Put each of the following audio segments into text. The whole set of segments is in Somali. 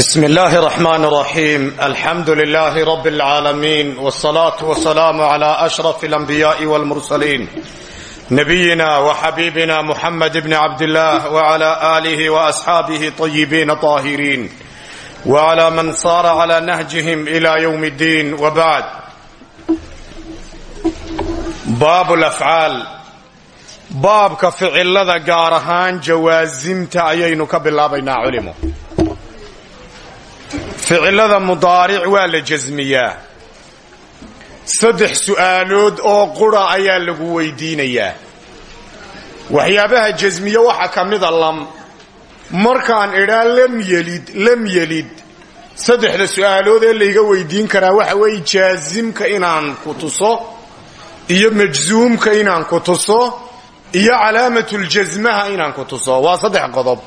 بسم الله الرحمن الرحيم الحمد لله رب العالمين والصلاة والسلام على أشرف الأنبياء والمرسلين نبينا وحبيبنا محمد بن عبد الله وعلى آله وأصحابه طيبين طاهرين وعلى من صار على نهجهم إلى يوم الدين وبعد باب الأفعال baabka ficilada gaar ahaan jawaasimta ayaynu ka bilaabaynaa culimo ficilada mudaaric waa la jasmiyaa saddex su'aalood oo qura ayaa lagu weydiinayaa. Waxyaabaha jasmiye waxaa ka mida lam. Markaan idhaa lam yelid lam yelid saddexda su'aalood ee layga weydiin karaa waxa weeye jaasimka inaan ku tuso iyo majsuumka inaan ku tuso iyo calaamatuljasmaha inaan ku tuso. Waa saddex qodob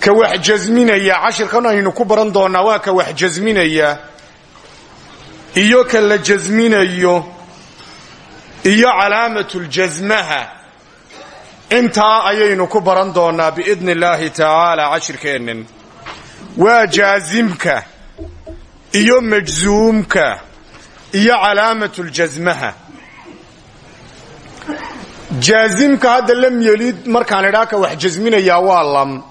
ka wax jasminaya cashirkan aynu ku baran doonaa waa ka wax jasminaya iyo ka la iyo calaamatuljasmaha intaa ayaynu ku baran doonaa biidni illaahi tacaala cashirkeennan waa jaasimka iyo majsuumka iyo calaamatuljasmaha jaasimka hadda lam yelid markaan idhaa ka wax jasminayaa waa lam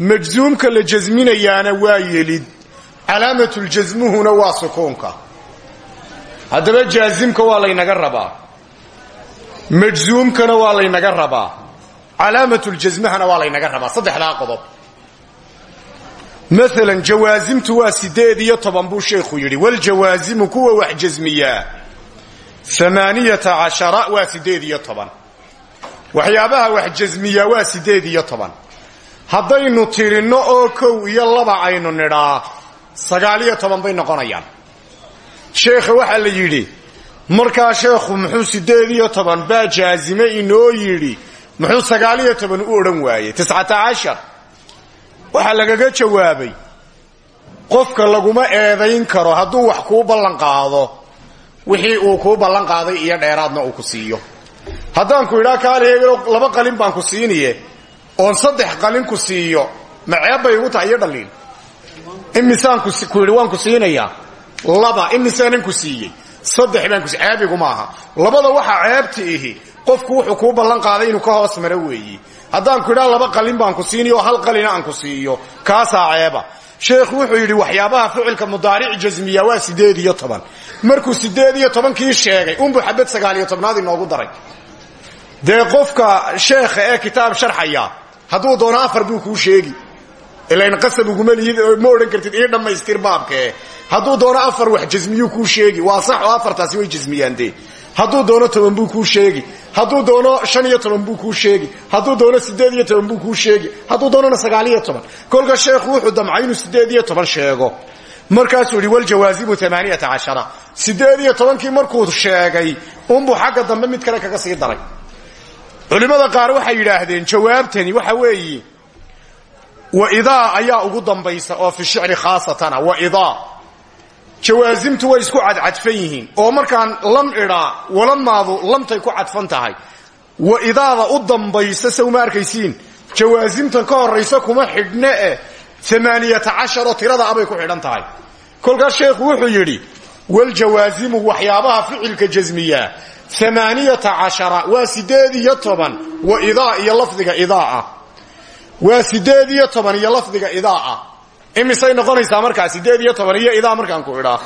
majsuumka la jasminayaana waa yelid calaamatuljasmuhuna waa sukuunka haddaba jaasimka waa laynaga rabaa majsuumkana waa laynaga rabaa calaamatuljasmahana waa laynaga rabaa saddexdaa qodob maalan jawaasimtu waa sideed iyo toban buu sheekhu yidhi waljawaasimu kuwa wax jasmiyaa amaaniyata cashara waa sideed iyo toban waxyaabaha wax jasmiyaa waa toban haddaynu tirinno oo kow iyo laba aynu nidhaa sagaaliyo toban bay noqonayaan. Sheekha waxaa la yidhi markaa sheekhu muxuu sideed iyo toban baa jaazime inoo yidhi muxuu sagaaliyo toban u odhan waayey tiscata cashar. Waxaa lagaga jawaabay qofka laguma eedayn karo hadduu wax kuu ballan qaado wixii uu kuu ballan qaaday iyo dheeraadna uu ku siiyo. Haddaan ku idhaa kaali laba qalin baan ku siiniye oon saddex qalin ku siiyo ma ceeb bay igu tahay iyo dhaliil imisaan ku yidhi waan ku siinayaa. Laba imisaanan ku siiyey. Saddex baan kus ceebigu maaha. Labada waxaa ceebta ihi qofku wuxuu kuu ballan qaaday inuu ka hoos maro weeye haddaan ku laba qalin baan ku siiniyo oo hal qalina aan ku siiyo. Kaasaa ceeba. Sheekhu wuxuu yidhi waxyaabaha ficilka mudaaric jasmiya waa sideed iyo toban. Markuu sideed iyo sheegay unbuu xabad sagaal iyo tobnaad inoogu daray dee qofka sheekha ee kitaab sharxaya hadduu doono afar buu kuu sheegi. Ilayn qasab uguma ma odhan kartid ii dhammaystir baabkee hadduu doono afar wax jasmiyuu kuu sheegi. Waa sax oo afartaasi way jasmiyaan dee. Hadduu doono toban buu kuu sheegi. Hadduu doono shan iyo toban buu kuu sheegi. Hadduu doono sideed iyo toban buu kuu sheegi. Hadduu doonona sagaal iyo toban. Kolka sheekhu wuxuu damcay inuu sideed iyo toban sheego. Markaasuu yidhi waljawaasimu amaaniyata cashara. Sideed iyo tobankii markuu sheegay unbuu xagga dambe mid kale kaga sii daray culimmada qaar waxay yidhaahdeen jawaabtani waxa weeyi waidaa ayaa ugu dambaysa oo fi shicri khaasatana waidaa jawaasimtu way isku cadcadfan yihiin oo markaan lam idhaa walamaadu lamtay ku cadfan tahay. Waidaada u dambaysa sawma arkaysiin? Jawaasimtan ka horaysa kuma xidhne eh amaaniyata tirada abay ku xidhan tahay. Kolkaas sheekhu wuxuu yidhi waljawaasimu waxyaabaha ficilka jasmiyaa amaaniyata cashara waa sideed iyo toban wa idaa iyo lafdiga idaaa waa sideed iyo lafdiga idaaa imisay noqonaysaa markaa sideed iyo idaa markaan ku idhaa.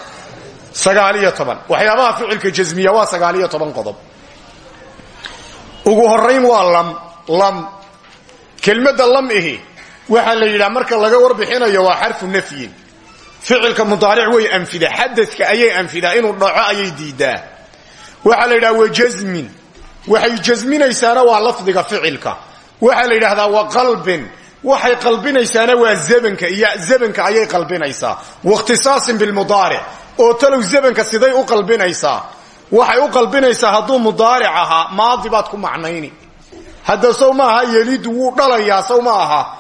Sagaal waxyaabaha ficilka jasmiya waa sagaal iyo toban qodob. Ugu horayn waa lam. Lam. Kelmadda lam ihi waxaa la yidhaha marka laga warbixinayo waa xarfu nafyin. Ficilka mudaaric way anfidaa xadadka ayay anfidaa inuu dhaco ayay diidaa waxaa la yidhaha wajasmin waxay jasminaysaana waa lafdiga ficilka. Waxaa la yidhahdaa wa qalbin. Waxay qalbinaysaana waa zabanka iyo zabanka ayay qalbinaysaa. Wakhtisaasin bilmudaaric oo talow zabanka siday u qalbinaysaa. Waxay u qalbinaysaa hadduu mudaaric ahaa maadi ku macnayni. Hadda sow maaha yelidu wuu dhalayaa sow ma aha.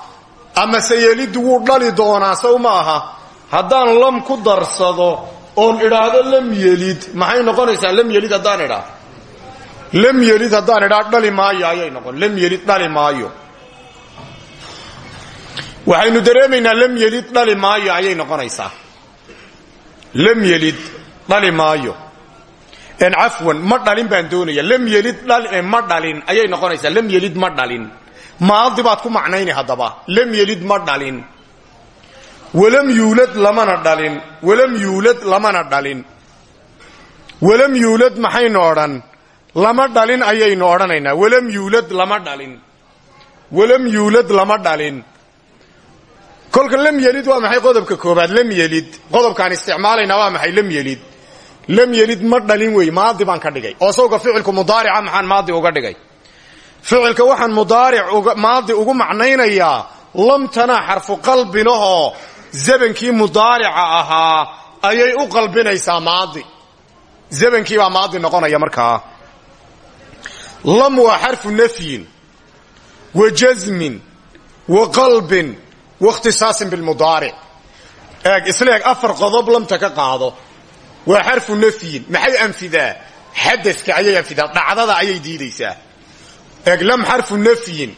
Amase yelidu wuu dhali doonaa sow ma aha. Haddaan lam ku darsado oon idhaahdo lam yelid. Maxay noqonaysaa lam yelid haddaan idhaa? Lam yelid haddaan idhaa dhali maayo ayay noqon. Lam yelid dhali maayo. Waxaynu dareemaynaa lam yelid dhali maayo noqonaysaa. Lam yelid dhali maayo. Cafwan ma dhalin baan doonaya lam yelid ma dhalin. Ayay noqonaysaa lam yelid ma dhalin. Maadi baad ku macnayni haddaba. Lam yelid ma dhalin walam yuulad lamana dhalin. Walam yuulad lamana dhalin. Walam yuulad maxaynu odhan lama dhalin ayaynu odhanaynaa walam yuulad lama dhalin. Walam yuulad lama dhalin. Kolka lam yelid waa maxay qodobka koobaad lam yelid. Qodobkaan isticmaalaynaa waa maxay? Lam yelid. Lam yelid ma dhalin wey maadi baan ka dhigay. Oo sawga ficilku mudaarica maxaan maadi uga dhigay. Ficilka waxaan mudaaric maadi ugu macnaynayaa lamtana xarfu qalbinahoo zabankii mudaarica ahaa ayay u qalbinaysaa maadi. Zabankii baa maadi noqonaya markaa. Lam waa xarfu nafyin wa jasmin wa qalbin wa ikhtisaasin bilmudaaric eeg isleeg afar qodob lamta ka qaado. Waa xarfu nafyin maxay anfidaa? Xadadka ayay anfidaa dhacdada ayay diidaysaa. Eeg lam xarfu nafyin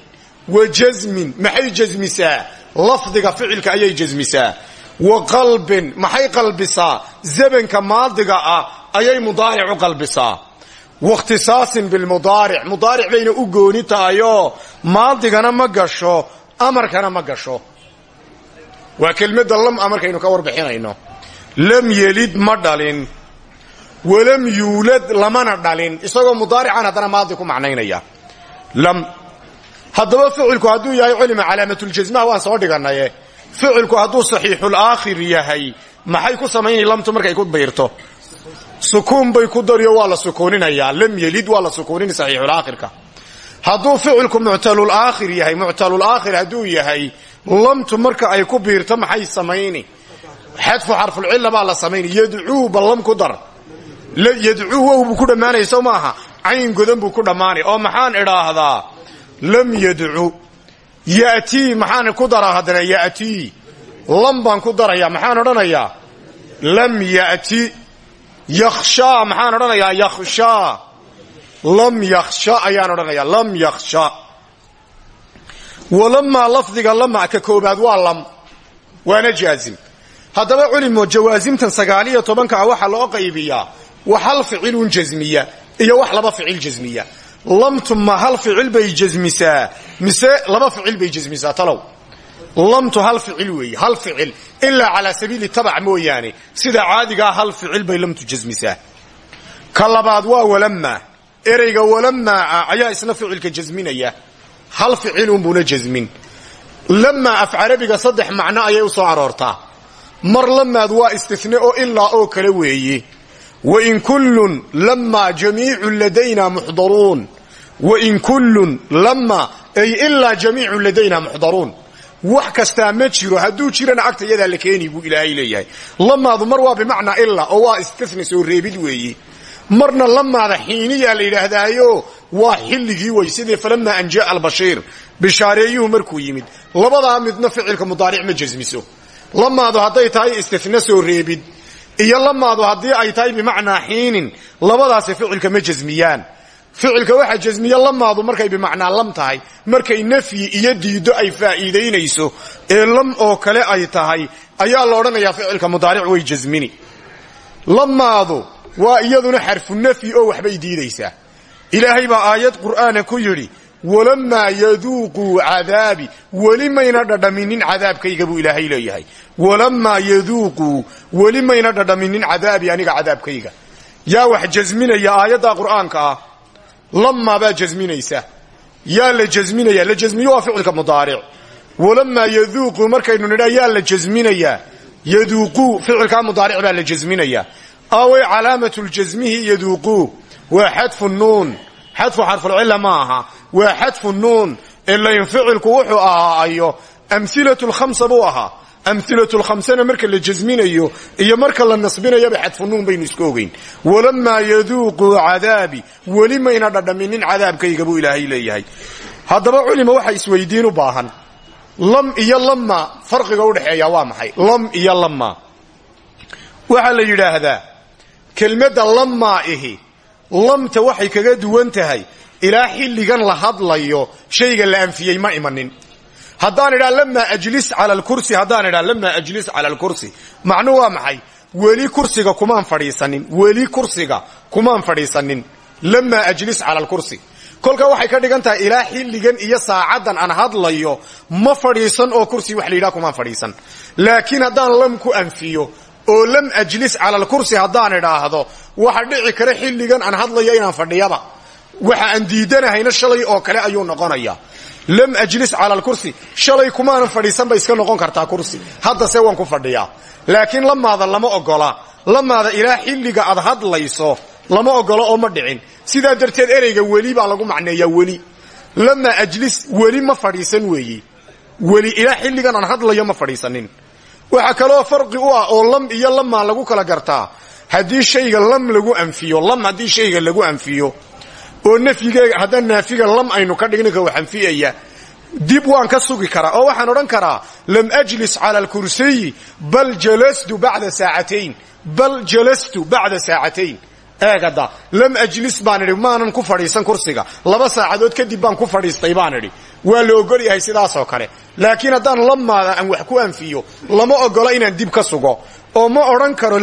wa jasmin maxay jasmisaa lafdiga ficilka ayay jasmisaa wa qalbin maxay qalbisaa? Zabanka maadiga ah ayay mudaaric u qalbisaa wakhtisaasin bilmudaaric mudaaric bayna u gooni tahayoo maadigana ma gasho amarkana ma gasho. Waa lam a markaynu ka warbixinayno. Lam yelid ma dhalin walam yuulad lamana dhalin. Isagoo mudaarican haddana maadi ku macnaynaya haddaba ficilku hadduu yahay culima calaamatuljasmaha waan soo dhiganaye ficilku hadduu saxiixulaakhir yahay maxay ku samaynay lamtu markay ku biirto? Sukuun bay ku dariyo waa la sukuuninayaa. Lam yelid waa la sukuunini saxiixulaakhirka. Hadduu ficilku muctalulaakhir yahay muctalulaakhir hadduu yahay lamtu marka ay ku biirto maxay samayni? Xadfu xarfulcilla baa la samayni. Yadcuu ballam ku dar. Yadcuu wow ku dhammaanaya sow maaha cayn godan buu ku dhammaanay oo maxaan idhaahdaa lam yadcu. Yatii maxaan ku daraa haddana yatii lam baan ku daraya maxaan odhanayaa? Lam yati yakhshaa maxaan odhanayaa? Yakhshaa. Lam yakhsha ayaan odhanayaa. Lam yakhsha walamaa lafdiga lama ka koobaad waa lam. Waana jaazim. Haddaba culimo jawaasimtan sagaaliyo tobanka ah waxaa loo qaybiyaa. Wax hal ficilun jasmiya iyo wax laba ficil jasmiya lamtu ma hal ficil bay jasmisaa mise laba ficil bay jasmisaa talow? Lamtu hal ficil weeye hal ficil. Ilaa calaa sabiili tabac mooyaane. Sida caadigaa hal ficil bay lamtu jasmisaa ka labaad waa walamaa ereyga walamaa ah ayaa isna ficilka jasminaya hal ficilunbuuna jasmin lamaa af carabiga saddex macno ayay u soo aroortaa. Mar lamaad waa istine oo ilaa oo kale weeye wain kullun lamaa jamiicun ladayna muxdaruun wain kullun lama ay ilaa jamiicun ladayna muxdaruun. Wax kastaa ma jiro hadduu jirana agta yadaa la keeni buu ilaahay leeyahay. Lamaadu mar waa bimacnaa ilaa oo waa istine soo reebid weeye marna lamaada xiiniyaa la yidhaahdaayo waa xilligii way sidii falamaa an jaaa albashiir? Bishaareeyuhu markuu yimid. Labadaa midna ficilka mudaaric ma jasmiso lamaadu hadday tahay istine soo reebid iyo lamaadu haddii ay tahay bimacnaa xiinin labadaasi ficilka ma jasmiyaan ficilka waxaa jasmiya lamaadu markay bimacnaa lam tahay markay nafyi iyo diiddo ay faa'iidaynayso ee lam oo kale ay tahay ayaa la odhanayaa ficilka mudaaric way jasmini. Lamaadu waa iyaduna xarfu nafyi oo waxbay diidaysaa. Ilaahay baa aayad qur'aana ku yidhi walamaa yaduuquu cadaabi weli mayna dhadhaminin cadaabkayga buu ilaahay leeyahay. Walamaa yaduuquu weli mayna dhadhaminin cadaabi aniga cadaabkayga. Yaa wax jasminaya aayadda qur'aanka ah lamaa baa jasminaysa yaa la jasminaya la jasmiyo waa ficilka mudaaric walamaa yaduuquu markaynu nidhaa yaa la jasminayaa yaduuquu ficilkaa mudaaric baa la jasminaya away calaamatljasmihi yaduuquu waa xadfu nuun xadfu xarfulcilla ma aha waa xadfu nuun ilain ficilku wuxuu ahaayo amilatu lkhamsa buu ahaa amilatu lkhamsana marka la jasminayo iyo marka la nasbinayaba xadfu nuun baynu isku ogeyn walamaa yaduuquu cadaabi weli mayna dhadhaminin cadaabkayga buu ilaahay leeyahay haddaba culima waxa isweydiin u baahan lam iyo lama farqiga udhexeeya waa maxay lam iyo lama waxaa la yidhaahdaa kelmadda lamaa ihi lamta waxay kaga duwan tahay ilaa xilligan la hadlayo shayga la anfiyey ma imanin haddaan idhaa lamaa ajlis cala alkursi haddaan idhaa lamaa ajlis cala alkursi. Macnuu waa maxay? Weli kursiga kumaan fadhiisanin weli kursiga kumaan fadhiisanin lamaa ajlis cala alkursi. Kolka waxay ka dhigan tahay ilaa xilligan iyo saacaddan aan hadlayo ma fadhiisan oo kursi wax la yidhaha kumaan fadhiisan. Laakiin haddaan lam ku anfiyo oo lam ajlis cala alkursi haddaan idhaahdo waxa dhici kara xilligan aan hadlayo inaan fadhiyaba. Waxa aan diidanahayna shalay oo kale ayuu noqonaya lam ajlis cala alkursi. Shalay kumaanan fadhiisan bay iska noqon kartaa kursi. Haddase waan ku fadhiyaa. Laakiin lamaada lama ogola. Lamaada ilaa xilliga aad hadlayso lama ogolo oo ma dhicin. Sidaa darteed ereyga weli baa lagu macneeyaa weli. Lamaa ajlis weli ma fadhiisan weeye weli ilaa xilligan aan hadlayo ma fadhiisanin. Waxaa kaloo farqi u ah oo lam iyo lamaa lagu kala gartaa. Haddii shayga lam lagu anfiyo lam haddii shayga lagu anfiyo oo nafyigeega haddaan naafiga lam aynu ka dhigninka wax anfiyaya dib waan ka sugi karaa oo waxaan odhan karaa lam ajlis cala alkursiyi bal jalastu bacda saacatayn bal jalastu bacda saacatayn. Eegada lam ajlis baan maanan ku fadhiisan kursiga laba saacadood kadib baan ku fadhiistay baan idhi. Waa la ogol yahay sidaasoo kale. Laakiin haddaan lamaada aan wax ku anfiyo lama ogola inaan dib ka sugo oo ma odhan karo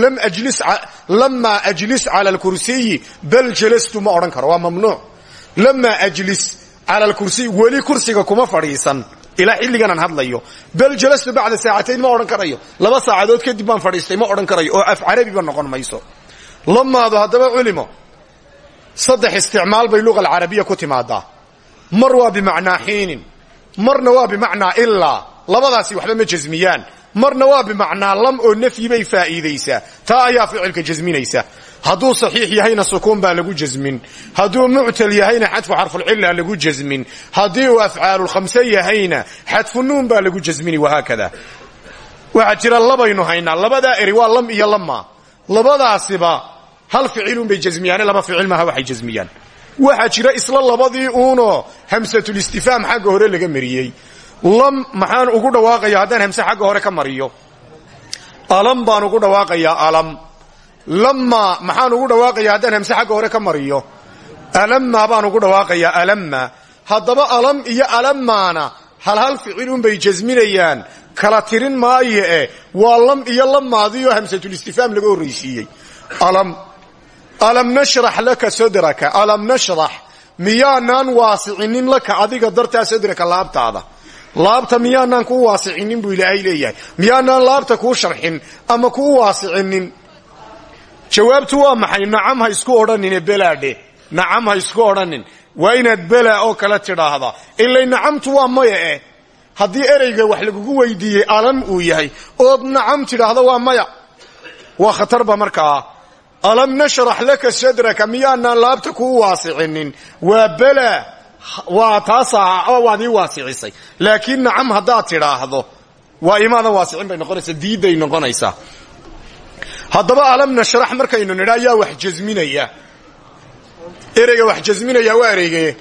lamaa ajlis cala alkursiyi bal jalastu ma odhan karo waa mamnuuc lamaa ajlis cala alkursiyi weli kursiga kuma fadhiisan. Ilaa xilligan aan hadlayo. Bal jalastu bacda saacatayn ma odhan karayo. Laba saacadood kadib baan fadhiistay ma odhan karayo. Oo af carabiba noqon mayso. Lamaadu haddaba culimo saddex isticmaal bay luga alcarabiya ku timaadaa. Mar waa bimacnaa xiinin marna waa bimacnaa ilaa labadaasi waxba ma jasmiyaan marna waa bimacnaa lam oo nafyi bay faa'iidaysaa. Taa ayaa ficilka jasminaysa. Hadduu saxiix yahayna sukuun baa lagu jasmin. Hadduu muctal yahayna xadfu xarfulcila lagu jasmin. Haddii uu afcaalulkhamse yahayna xadfu nuun baa lagu jasmini wahaakada waxaa jira labaynu haynaa. Labadaa eri waa lam iyo lama labadaasiba hal ficilunbay jasmiyaane laba ficil maaha waxay jasmiyaan. Waxaa jira isla labadii uunoo hamsatulistifaam xagga hore laga mariyey lam maxaan ugu dhawaaqayaa haddaan hamse xagga hore ka mariyo. Alam baan ugu dhawaaqayaa alam. Lamma maxaan ugu dhawaaqayaa haddaan hamse xagga hore ka mariyo. Alamma baan ugu dhawaaqayaa alamma. Haddaba alam iyo alammaana hal hal ficilunbay jasminayaan. Kala tirin maayo eh waa lam iyo lamaadiioo hamsatulistifaam laga horraysiiyey. Alam. Alam nashrax laka sadraka alam nashrax miyaanaan waasicinin laka adiga dartaa sadraka laabtaada laabta miyaanaan kuu waasicinin buu ilaahay leeyahay. Miyaanaan laabta kuu sharxin ama kuu waasicinin? Jawaabtu waa maxay? Nacam ha isku odhanine belaadhe. Nacam ha isku odhanin waa inaad belaa oo kale tidhaahdaa. Ilay nacamtu waa maya eh? Haddii ereyga wax lagugu weydiiyey alam uu yahay ood nacam tidhaahdo waa maya. Waa khatarba markaa. Alam nashrax laka sadraka miyaanaan laabta kuu waasicinin? Waa bela waa taasaa waad ii waasicisay. Laakiin nacam haddaad tidhaahdo waa imaadan waasicin bay noqonaysaa diidday noqonaysaa. Haddaba alam nashrax markaynu nidha yaa wax jasminaya. Ereyga wax jasminaya waa ereyge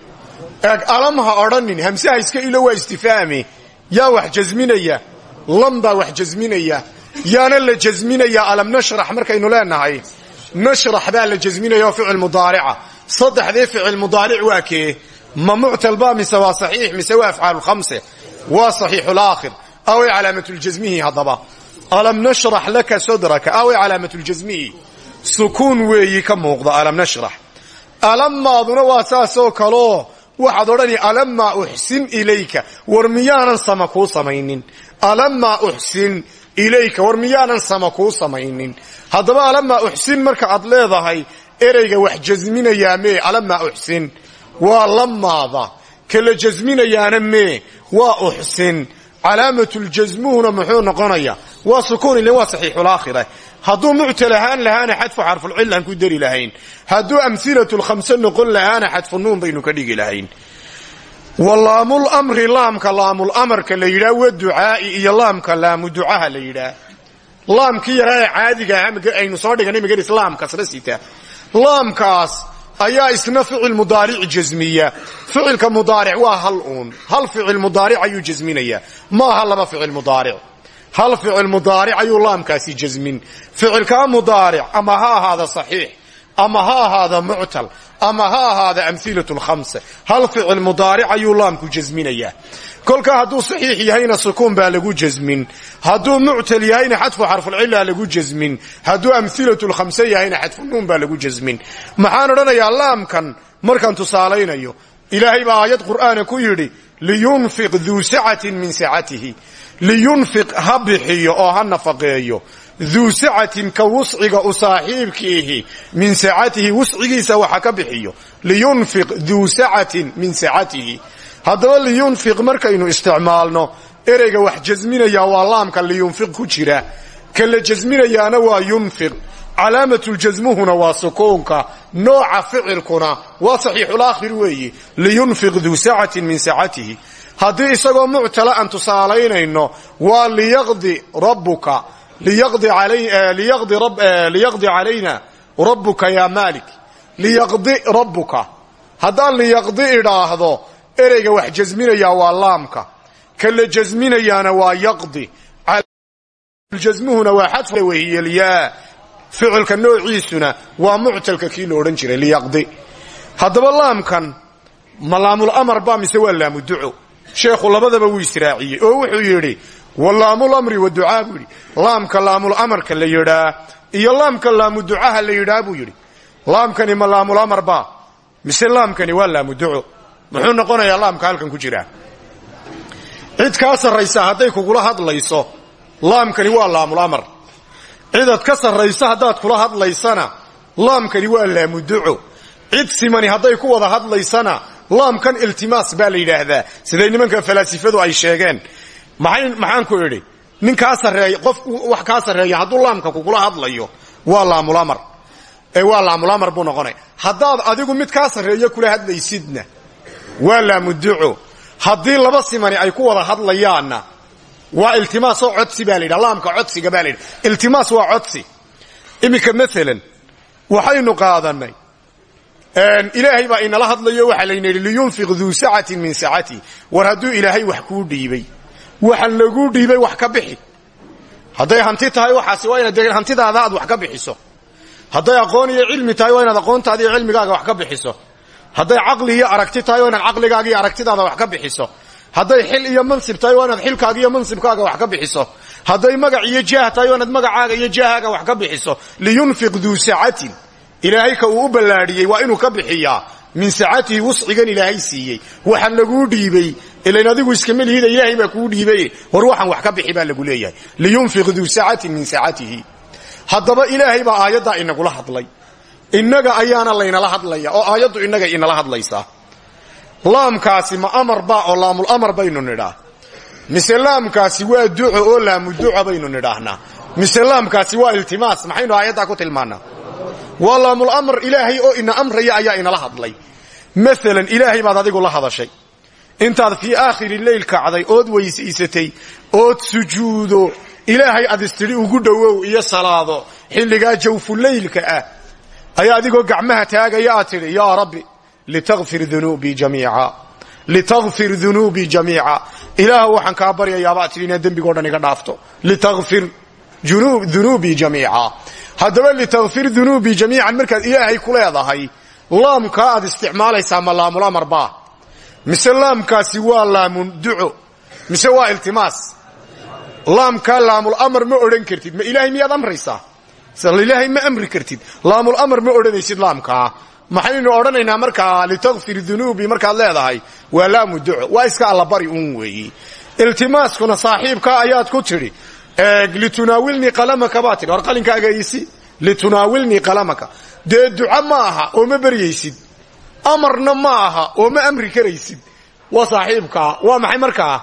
eeg alam ha odhanin hamsaha iska ilo waa istifaame yaa wax jasminaya lam wax jasminaya. Yaana la jasminaya alam nashrax markaynu leenahay. Nashrax baa la jasminaya oo ficil mudaarica. Saddexdii ficil mudaaric waa ma muctal ba mise waa saxiix mise waa afcaalu khamse waa saxiixulaakhir away calaamatul-jasmihi haddaba? Alam nashrax laka sadraka away calaamatul-jasmihi sukuun weeyi ka muuqda alam nashrax alammaaduna waa saasoo kaloo waxaad odhani alammaa uxsin ilayka war miyaanan sama kuu samaynin. Alammaa uxsin ilayka war miyaanan sama kuu samaynin. Haddaba alammaa uxsin marka aad leedahay ereyga wax jasminayaa mee alammaa uxsin waa lamaada kala jasminayaana mee waa uxsin. Calaamatuljasmuhuna muxuu noqonaya waa sukuun ilen waa saxiixulaakhira hadduu muctal ahaan lahaana xadfu xarfulcilaan ku dari lahayn. Hadduu amhilatulkhamse noqon lahaana xadfu nuun baynu ka dhigi lahayn. Wa laamulmri laamka laamulamarka la yidhaah wa ducaa'i iyo laamka laamu ducaha la yidhaah. Laamkii yaraa ee caadiga ahaa aynu soo dhiganay magar islaamkasna sita laamkaas ayaa isna ficil mudaaric jasmiya ficilka mudaaric waa hal uun. Hal ficil mudaaric ayuu jasminayaa maaha laba ficil mudaaric. Hal ficil mudaaric ayuu laamkaasi jasmin ficilkaa mudaaric ama ha ahaada saxiix ama ha ahaada muctal ama ha ahaada amhilatu lkhamsa hal ficil mudaaric ayuu laamku jasminayaa kolka hadduu saxiix yahayna sukuun baa lagu jasmin. Hadduu muctal yahayna xadfu xarfulcila lagu jasmin. Hadduu amhilatu lkhamse yahayna xadfunuun baa lagu jasmin. Maxaan odhanayaa laamkan markaan tusaalaynayo. Ilaahay baa aayad qur'aana ku yidhi liyunfiq duu sacatin min sacatihi liyunfiq ha bixiyo oo ha nafaqeeyo. Duu sacatin ka wusciga u saaxiibkiihi min sacatihi wuscigiisa waxa ka bixiyo. Liyunfiq duu sacatin min sacatihi haddaba liyunfiq markaynu isticmaalno ereyga wax jasminayaa waa laamka liyunfiq ku jira. Ka la jasminayaana waa yunfiq. Calaamatuljasmuhuna waa sukuunka nooca ficilkuna waa saxiixulaakhir weeyi. Liyunfiq duu sacatin min sacatihi haddii isagoo muctala aan tusaalaynayno waa liyaqdi rabbuka liyaqdi calayna rabbuka yaa maalik. Liyaqdi rabbuka. Haddaan liyaqdi idhaahdo ereyga wax jasminayaa waa laamka ka la jasminayaana waa yaqdi jasmuhuna waa xadf wehiyelyaa ficilka noociisuna waa muctalka kii la odhan jiray liyaqdi. Haddaba laamkan ma laamul ba mise waa laamuduco sheekhu labadaba wuu israaciyey oo wuxuu yidhi walaamulamri waducaa buu yidhi. Laamka laamulamarka la yidhaa iyo laamka laamuducaha la yidhaa buu yidhi. Laamkani ma laamulamar ba mise laamkani waa laamuduco muxuu noqonayaa laamka halkan ku jiraa cid kaa sarraysa hadday kugula hadlayso laamkani waa laamulamar cidaad ka sarrayso haddaad kula hadlaysana laamkani waa laamuduco cid simani hadday ku wada hadlaysana laamkan iltimaas baa la yidhaahdaa. Siday nimanka falaasifadu ay sheegeen. Maxaan ku idhi? Nin kaa sarreeya qof wax kaa sarreeya hadduu laamka kugula hadlayo waa laamulamar ee waa laamulamar buu noqonaya haddaad adigu mid kaa sarreeyo kula hadlaysidna waa laamuduco haddii laba simani ay ku wada hadlayaanna waa iltimaasoo codsi baa la yidhaha laamka codsiga baa iltimaas waa codsi. Iminka maalan waxaynu qaadanay ilaahay baa inala hadlayo waxaa layna yidhi liyunfiq duu sacatin min sacati war hadduu ilaahay wax kuu dhiibay waxaan laguu dhiibay wax ka bixi. Hadday hanti tahay waxaasi waa inaad hantidaada aad wax ka bixiso. Hadday aqoon iyo cilmi tahay waa inaad aqoontaada iyo cilmigaaga wax ka bixiso hadday caqli iyo aragti tahay waa inaad caqligaaga iyo aragtidaada wax ka bixiso. Hadday xil iyo mansib tahay waa inaad xilkaaga iyo mansibkaaga wax ka bixiso. Hadday magac iyo jaah tahay waa inaad magacaaga iyo jaahaaga wax ka bixiso. Liyunfiq duu sacatin ilaahay ka uu u ballaadhiyey waa inuu ka bixiyaa. Min sacatihi wuscigan ilaahay siiyey. Waxaan laguu dhiibay. Ilan adigu iskama lihida ilaahay baa kuu dhiibay. War waxaan wax ka bixi baa lagu leeyahay. Liyunfiq duu sacatin min sacatihi haddaba ilaahay baa aayaddaa inagula hadlay innaga ayaana laynala hadlaya oo aayaddu innaga inala hadlaysaa laamkaasi ma amar baa oo laamul amar baynu nidhaa mise laamkaasi waa duco oo laamuduca baynu nidhaahnaa mise laamkaasi waa iltimaas maxaynu aayaddaa ku tilmaannaa waa laamul amar ilaahay oo ina amraya ayaa inala hadlay. Maalan ilaahay baad adigu la hadashay. Intaad fii aakhiri leyl kacday ood weysaysatay ood sujuudo ilaahay ad istidhi ugu dhowow iyo salaado xilligaa jawfuleylka ah ayaa adigoo gacmaha taagaya aad tidhi yaa rabbi litakfir dunuubii jamiica ilaah waxaan kaa baryayaabaa tidhi inaad dembigoo dhan iga dhaafto. Litakfir dunuubii jamiica. Haddaba litakfir dunuubii jamiican markaad ilaahay ku leedahay laamkaa aad isticmaalaysaa ma laamulamar baa? Mise laamkaasi waa laamun duco? Mise waa iltimaas? Laamkaa laamul amar ma odhan kartid ma ilaahay miyaad amraysaa ilaahay ma amri kartid. Laamul amar ma odhanaysid laamkaa maxaynu odhanaynaa markaa litakfir dunuubii markaad leedahay. Waa laamu duco waa iska allabari uun weeyi. Iltimaaskuna saaxiibkaa ayaad ku tidhi. Litunaawilnii qalamaka baa tidhi. War qalinkaagaysi litunaawilnii qalamaka. Dee duco ma oo ma beryaysid amarna ma aha oo ma amri karaysid. Waa saaxiibkaa waa maxay markaa?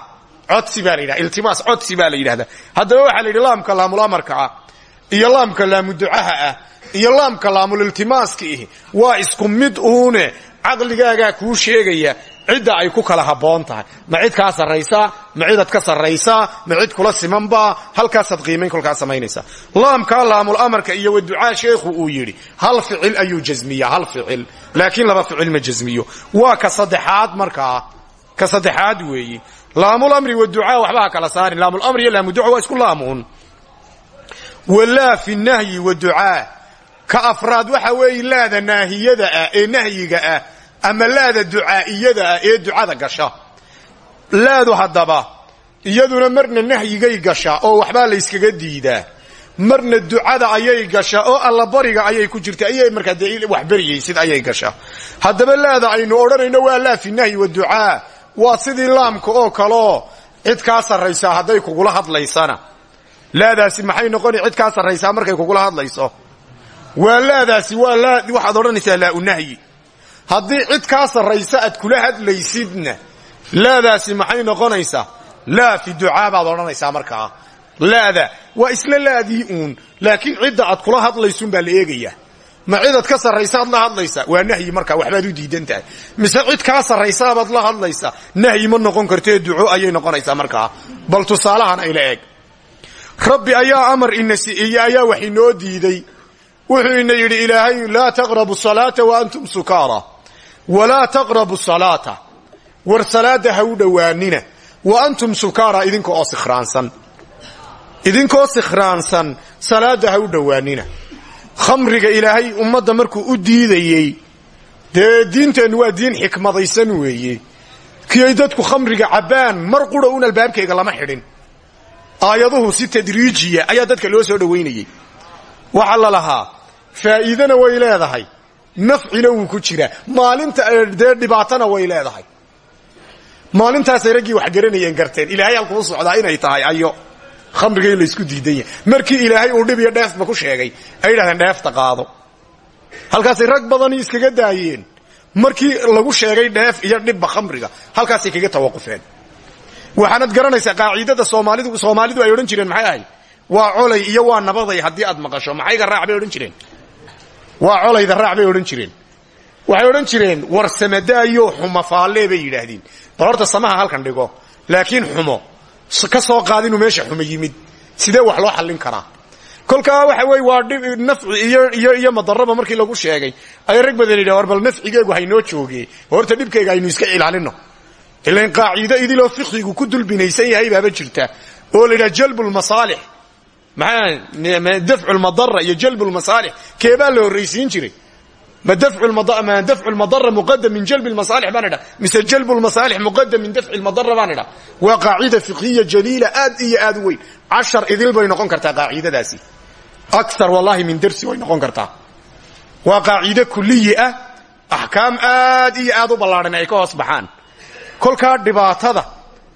Codsi baa la iltimaas codsi baa la yidhahdaa. Haddaba waxaa la yidhi laamka laamulamarka ah iyo laamka laamuducaha ah iyo laamka laamuliltimaaska ihi waa isku mid uune. Caqligaagaa kuu sheegaya cidda ay ku kala habboon tahay. Ma cid kaa sarraysaa ma cidaad ka sarraysaa ma cid kula simanbaa halkaasaad qiimayn kolkaa samaynaysaa. Laamkaa laamul amarka iyo waducaa sheekhu uu yidhi hal ficil ayuu jasmiyaa hal ficil. Laakiin laba ficil ma jasmiyo waa ka saddexaad markaa ka saddexaad weeyi. Laamul amri waducaa waxba ha kala saarin. Laamul amri iyo laamuduca waa isku laamuun walaa fi nahyi waducaa ka afraad waxa weeye laada naahiyada ah ee nahyiga ah ama laada ducaa'iyada ah ee ducada gasha. Laadu haddaba iyaduna marna nahyigay gashaa oo waxbaa layskaga diidaa. Marna ducada ayay gashaa oo allabariga ayay ku jirta ayay markaa dee wax beryaysid ayay gashaa haddaba laada aynu odhanayno waa laa fi nahyi waducaa waa sidii laamka oo kaleo cid kaa sarraysaa hadday kugula hadlaysana laadaasi maxay noqoni? Cid kaa sarraysaa markay kugula hadlayso. Waa laadaasi waa laa waxaad odhanaysaa laau nahyi. Haddii cid kaa sarraysa aad kula hadlaysidna laadaasi maxay noqonaysaa? Laa fi ducaa baad odhanaysaa markaa. Laada waa isla laadii uun laakiin cidda aad kula hadlaysuun baa la eegayaa. Ma cidaad ka sarraysaad la hadlaysa waa nahyi markaa waxbaad u diidan tahay. Mise cid kaa sarraysaabaad la hadlaysa nahyi ma noqon kartee duco ayay noqonaysaa markaa. Bal tusaalahan ayla eeg rabbi ayaa amar ina siiyey ayaa wax inoo diiday. Wuxuu ina yidhi ilaahay laa taqrabu salaata wa antum sukaara. Walaa taqrabu salaata. War salaada ha u dhowaanina. Wa antum sukaara idinka oo sikhraansan. Idinkoo sikhraansan salaada ha u dhowaanina. Khamriga ilaahay ummadda markuu u diidayey dee diinteennu waa diin xikmadaysan weeye. Kiyay dadku khamriga cabbaan mar qura un albaabkayga lama xidhin aayaduhu si tadriijiya ayaa dadka loo soo dhowaynayey waxaa la lahaa faa'iidana way leedahay nafcina wuu ku jiraa maalinta dee dhibaatana way leedahay. Maalintaasay raggii wax garanayeen garteen ilaahay halkuu socdaa inay tahay ayo khamriga in laysku diidan yahay markii ilaahay uu dhib iyo dheefba ku sheegay ay yidhahdeen dheefta qaado. Halkaasay rag badanii iskaga daayeen. Markii lagu sheegay dheef iyo dhibba khamriga halkaasay kaga tawaqufeen waxaanad garanaysaa qaaciidada soomaalidu soomaalidu ay odhan jireen maxay ahayd? Waa colay iyo waa nabaday haddii aad maqasho. Maxayga raac bay odhan jireen? Waa colayda raac bay odhan jireen. Waxay odhan jireen war samadaayo xumo faalle bay yidhaahdeen. Bal horta samaha halkan dhigo. Laakiin xumo ka soo qaad inuu meesha xumo yimid. Sidee wax loo xallin karaa? Kolkaa waxa weye waa nafci iyo iyo iyo madaraba markii lagu sheegay ay rag badan yidhah war bal nafcigeegu haynoo jooge horta dhibkayga aynu iska ilaalino ilan qaaciido idiloo fiqhigu ku dulbinaysan yahay baaba jirta oo la yidhaha jalbu lmasaalix maxaa dafcu lmadara iyo jalbu lmasaalix keebaa la horraysiin jiray ma dafcu lmadara muqadam min jalbi lmasaalix baan idha mise jalbu lmasaalix muqadam min dafci lmadara baan idha qaacida fiqhiya jaliila aad iyo aad u idil bay noqon kartaa qaacidadaasi akar wallahi min darsi way noqon kartaa waa qaaciide kuliyi ah axkaam aad iyo aad ay ka hoos baxaan kolkaa dhibaatada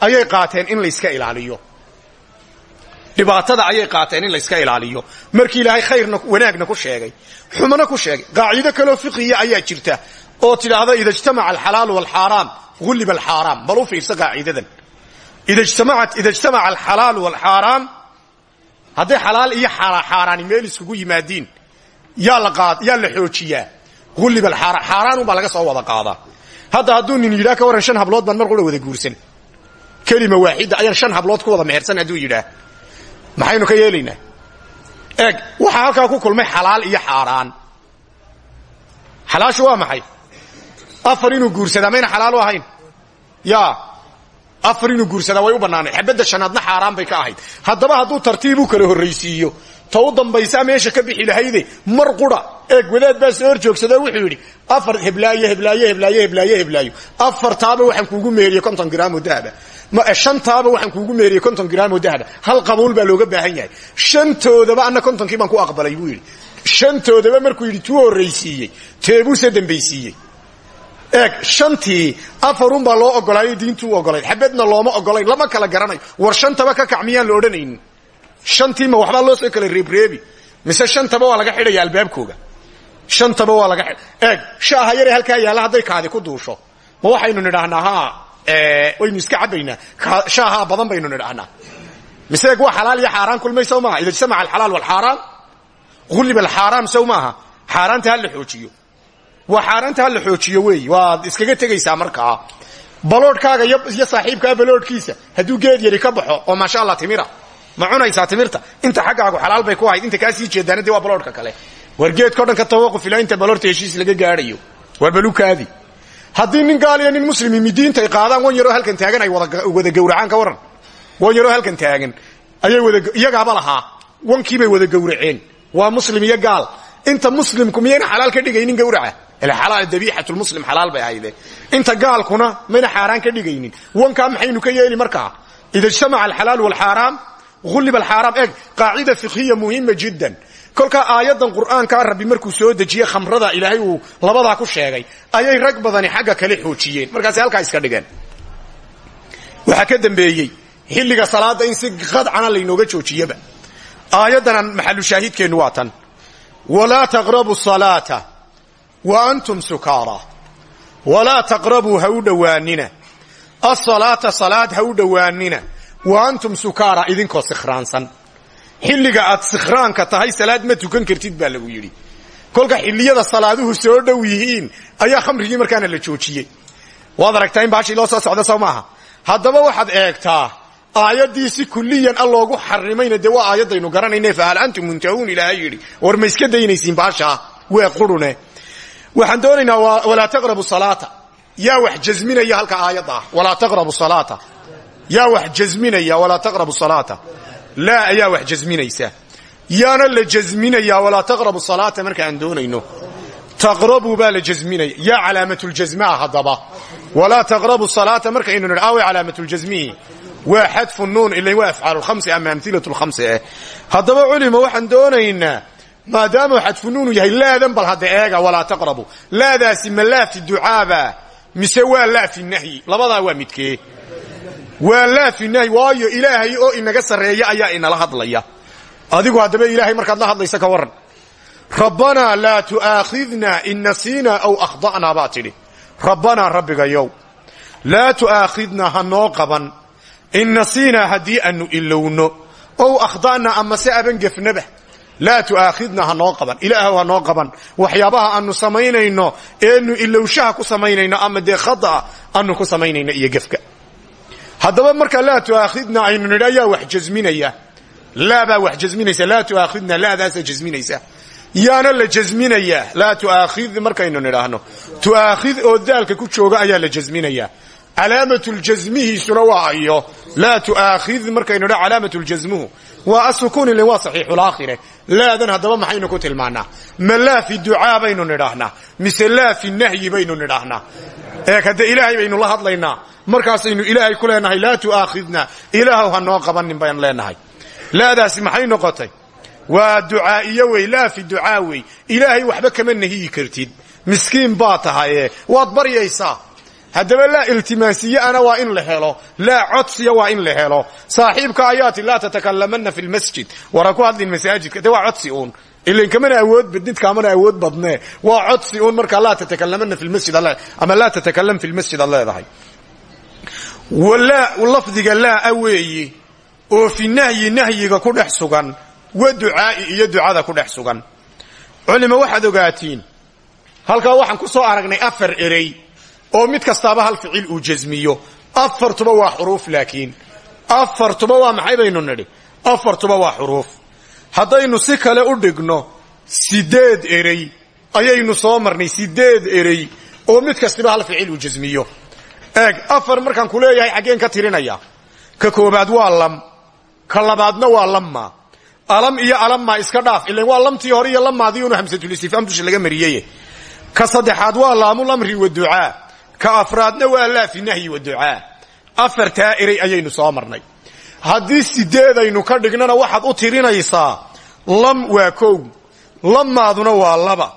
ayay qaateen in layska ilaaliyo. Dhibaatada ayay qaateen in layska ilaaliyo. Markii ilaahay khayrna wanaagna ku sheegay xumana ku sheegay qaacido kaloo fiqiya ayaa jirta oo tidhaahda ida ijtamaca alxalaalu walxaaraam gulliba alxaaraam. Bal u fiirsa qaacidadan ida ijtamaca alxalaalu walxaaraam hadday xalaal iyo xaaraani meel iskugu yimaadiin yaa la xoojiyaa. Gulliba alxaaraan xaaraanunbaa laga soo wada qaadaa hadda hadduu nin yidhaah ka warran shan hablood baan mar qura wada guursan. Kelima waaxida ayaan shan hablood ku wada mehersan hadduu yidhaah. Maxaynu ka yeelaynaa? Eeg waxaa halkaa ku kulmay xalaal iyo xaaraan. Xalaashu waa maxay? Afar inuu guursadaa mayna xalaal u ahayn? Yaa afar inuu guursadaa way u bannaanayd xabadda shanaadna xaaraan bay ka ahayd. Haddaba hadduu tartiib u kala horraysiiyo ta u dambaysaa meesha ka bixi lahayde mar qura eeg wadaad baa soo hor joogsado wuxuu yidhi afar heblaayo heblaayo heblaayo heblaayo heblaayo. Afartaaba waxaan kuugu meheriyey konton gramo dahaba shantaaba waxaan kuugu meheriyey konton gramo dahaba hal qabuul baa looga baahan yahay. Shantoodaba anna kontonkii baan ku aqbalay buu yidhi. Shantoodaba markuu yidhi tuu horraysiiyey teebuuse dambaysiiyey. Eeg shantii afarunbaa loo ogolaayo diintuu ogolayd. Xabadna looma ogolayn lama kala garanayo war shantaba ka kac miyaan la odhanaynin. Shantiima waxbaa loo soo kala reebreebi. Mise shantaba waa laga xidhaya albaabkooga shantaba waa laga eeg shaaha yare halkaa yaalla hadday kaadi ku duusho. Ma waxaynu nidhaahnaa ha waynu iska cabbaynaa shaahaa badan baynu nidhaahnaa mise eeg waa xalaal iyo xaaraan kulmay sow maaha. Ida ijtamaca alxalaal walxaaraan gulliba alxaaraam sow maaha. Xaaraanta ha la xoojiyo. Waa xaaraanta ha xoojiyo weey waad iskaga tegaysaa markaa. Baloodhkaaga iyo saaxiibkaa baloodhkiisa. Hadduu geed yari ka baxo oo maasha allah timira. Ma cunaysaa timirta? Inta xaggaagu xalaal bay ku ahayd. Inta kaa sii waa baloodhka kale war geedkao dhan ka tawaquf ilaa inta heshiis laga gaadhayo. Waa balukaadi. Haddii nin gaal nin muslimi midiintay qaadaan wan yaroo halkan taagan ay wada gawracaan ka warran. Wan yaroo halkan taagan. Ayay wada iyagaaba lahaa. Wankiibay wada gawraceen waa muslim iyo gaal. Inta muslimku miyayna xalaal ka dhigaynin gawraca dabiixatulmuslim xalaal bay ahayde inta gaalkuna mayna xaaraan ka dhigaynin. Wankaa maxaynu ka yeeli markaa? Ida ijtamaca alxalaal walxaaraam ulliba alxaaraam. Eeg qaacida fiqhiya muhima jiddan kolkaa aayaddan qur'aankaa rabbi markuu soo dejiye khamrada ilaahay uu labadaa ku sheegay ayay rag badani xagga kale xoojiyeen. Markaasay halkaa iska dhigeen. Waxaa ka dambeeyey xilliga salaadda in si qadcana laynooga joojiyaba. Aayaddanan maxalushaahidkeennu waa tan. Walaa taqrabu salaata wa antum sukaara. Walaa taqrabuu ha u dhowaanina asalaata salaad ha u dhowaanina wa antum sukaara idinkoo sikhraansan xilliga aad sikhraanka tahay salaad ma tukan kartid baa lagu yidhi. Kolka xilliyada salaaduhu soo dhow yihiin ayaa khamrigii markaana la joojiyey. Waad aragtaa in baashii loo soo socda soo maaha? Waxaad eegtaa aayaddii si kuliyan a loogu xarimayna dee waa aayaddaynu garanayne fahal antum muntahuun ilaahay war ma iska daynaysiin baashaa wee qurune. Waxaan doonaynaa walaa taqrabu salaata. Yaa wax jasminaya halka aayadda ah. Walaa taqrabu salaata. Yaa wax jasminaya walaa taqrabu salaata laa ayaa wax jasminaysa. Yaana la jasminaya walaa taqrabu salaata marka aan doonayno. Taqrabu baa la jasminaya. Yaa calaamatuljasmaa haddaba. Walaa taqrabu salaata markaynu nidh aaway calaamatuljasmihi waa xadfu nuun ilan waa afcaal lkhamsi ama amhilat lkhamsi eh. Haddaba culima waxaan doonaynaa maadaamuu xadfu nuunu yahay laadan bal hadda eega walaa taqrabu. Laadaasi ma laafi ducaaba mise waa laafi nahyi? Labadaa waa midkee waa laafi nahyi waayo ilaahay oo inaga sarreeya ayaa inala hadlaya. Adigu haddaba ilaahay markaad la hadlaysa ka warran. Rabbanaa laa tu'aakhidna in nasiina aw akhda'naa baa tidhi. Rabbanaa rabbigayow laa tu'aakhidna ha qaban. In nasiinaa haddii aanu ilowno ow akhda'na ama se abangefnaba laa tu'aakhidna ha noo qaban. Ilaahow ha qaban. Waxyaabaha aanu samaynayno eenu ilowshaha ku samaynayno ama dee khada'a aanu ku samaynayno iyo haddaba markaa laa tu'aakhidna aynu nidhi ayaa wax jasminaya. Laabaa wax jasminaysa laa tu'aakhidna laadaasa jasminaysa. Yaana la jasminayaa laa tu'aakhid markaynu nidhaahno. Tu'aakhid oo daalka ku jooga ayaa la jasminayaa calaamatuljasmihiisuna waa ayo. Laa tu'aakhid markaynu dha calaamatuljasmuhu waa asukuun ilin waa saxiixulaakhire laadan haddaba maxaynu ku tilmaanaa ma laafi ducaa baynu nidhaahnaa mise laafi nahyi baynu nidhaahnaa eeg hadde ilaahay baynu la hadlaynaa. Markaasaynu ilaahay ku leenahay laa tu'aakhidna. Ilaahow ha noo qabanin baynu leenahay. Laadaasi maxay noqotay? Waa ducaa'iyo wey laafi ducaa wey. Ilaahay waxba kama nahiyi kartid. Miskiin baa tahaye waad baryaysaa haddaba laa iltimaasiye ana waa in la helo laa codsiya waa in la helo. Saaxiibka ayaati laa tatakalamana fi lmasjid wara ku hadlin masaajidka de waa codsi kamana awood badnid kaamana awood badnee waa codsi uun markaa laa tatakalamana fi lmasjid ama laa tatakalam fi lmasjid ad leedahay. Lafdiga laa weeyi oo fi nahyi nahyiga ku dhex sugan wa ducaa'i iyo ducada ku dhex sugan. Culima waxaad ogaatiin halkaa waxaan ku soo aragnay afar erey oo mid kastaaba hal ficil uu jasmiyo afartuba waa xuruuf laakiin afartuba waa maxay baynu nidhi? Afartuba waa xuruuf. Haddaynu si kale u dhigno sideed erey ayaynu soo marnay sideed erey oo mid kastiba hal ficil uu jasmiyo eeg afar markaan ku leeyahay xaggeen ka tirinaya. Ka koobaad waa lam ka labaadna waa lamma. Alam iyo alamma iska dhaaf ilan waa lamtii hore iyo lamaadii unu hamsatulistifhaam dusha laga mariyey ka saddexaad waa laamulamri waducaa ka afraadna waa laafi nahyi waducaa afartaa erey ayaynu soo marnay. Haddii sideedaynu ka dhignana waxaad u tirinaysaa lam waa kow lamaaduna waa laba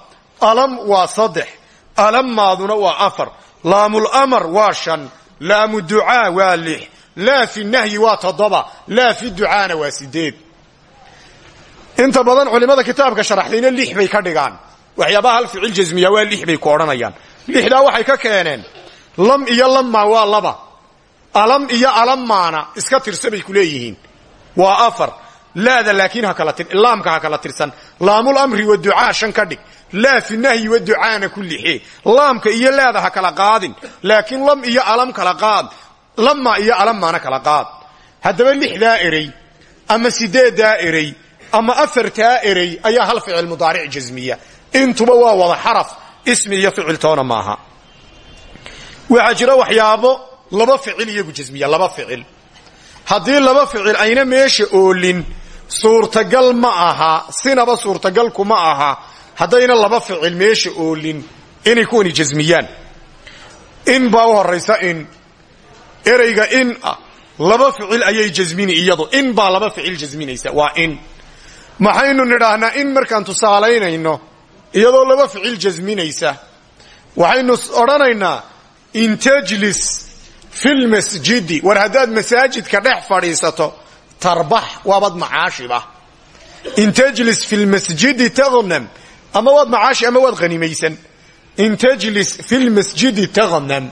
alam waa saddex alammaaduna waa afar laamulamar waa shan laamu ducaa waa lix laafi nahyi waa toddoba laafi ducaana waa sideed inta badan culimmada kitaabka sharaxdayna lix bay ka dhigaan. Waxyaabaha hal ficil jasmiya waa lix bay ku odhanayaan lixdaa waxay ka keeneen lam iyo lamma waa laba. Alam iyo alammaana iska tirsa bay ku leeyihiin. Waa afar. Laada laakiin laamka ha kala tirsan. Laamul amri wa ducaa shan ka dhig. Laafi nahyi wa ducaana ku lixee laamka iyo laada ha kala qaadin. Laakiin lam iyo alam kala qaad. Lamma iyo alammaana kala qaad. Haddaba lixdaa erey ama sideeddaa erey ama afartaa erey ayaa hal ficil mudaaric jasmiya intuba waa wada xaraf ismi iyo ficil toona maaha. Waxaa jira waxyaabo laba ficil iyagu jasmiya laba ficil. Haddii laba ficil ayna meesha oolin suurtagal ma aha sinaba suurtagalku ma aha haddayna laba ficil meesha oolin inay kuwani jasmiyaan in baa u horaysa in ereyga in ah laba ficil ayay jasmini iyadu. In baa laba ficil jasminaysa waa in. Maxaynu nidhaahnaa in markaan tusaalaynayno iyadoo laba ficil jasminaysa. Waxaynu odhanaynaa in tajlis filmasjidi war haddaad masaajidka dhex fadhiisato tarbax waabad macaashiba. In tajlis fi lmasjidi taghnam ama waad macaashi ama waad hanimaysan in tajlis fi lmasjidi taghnam.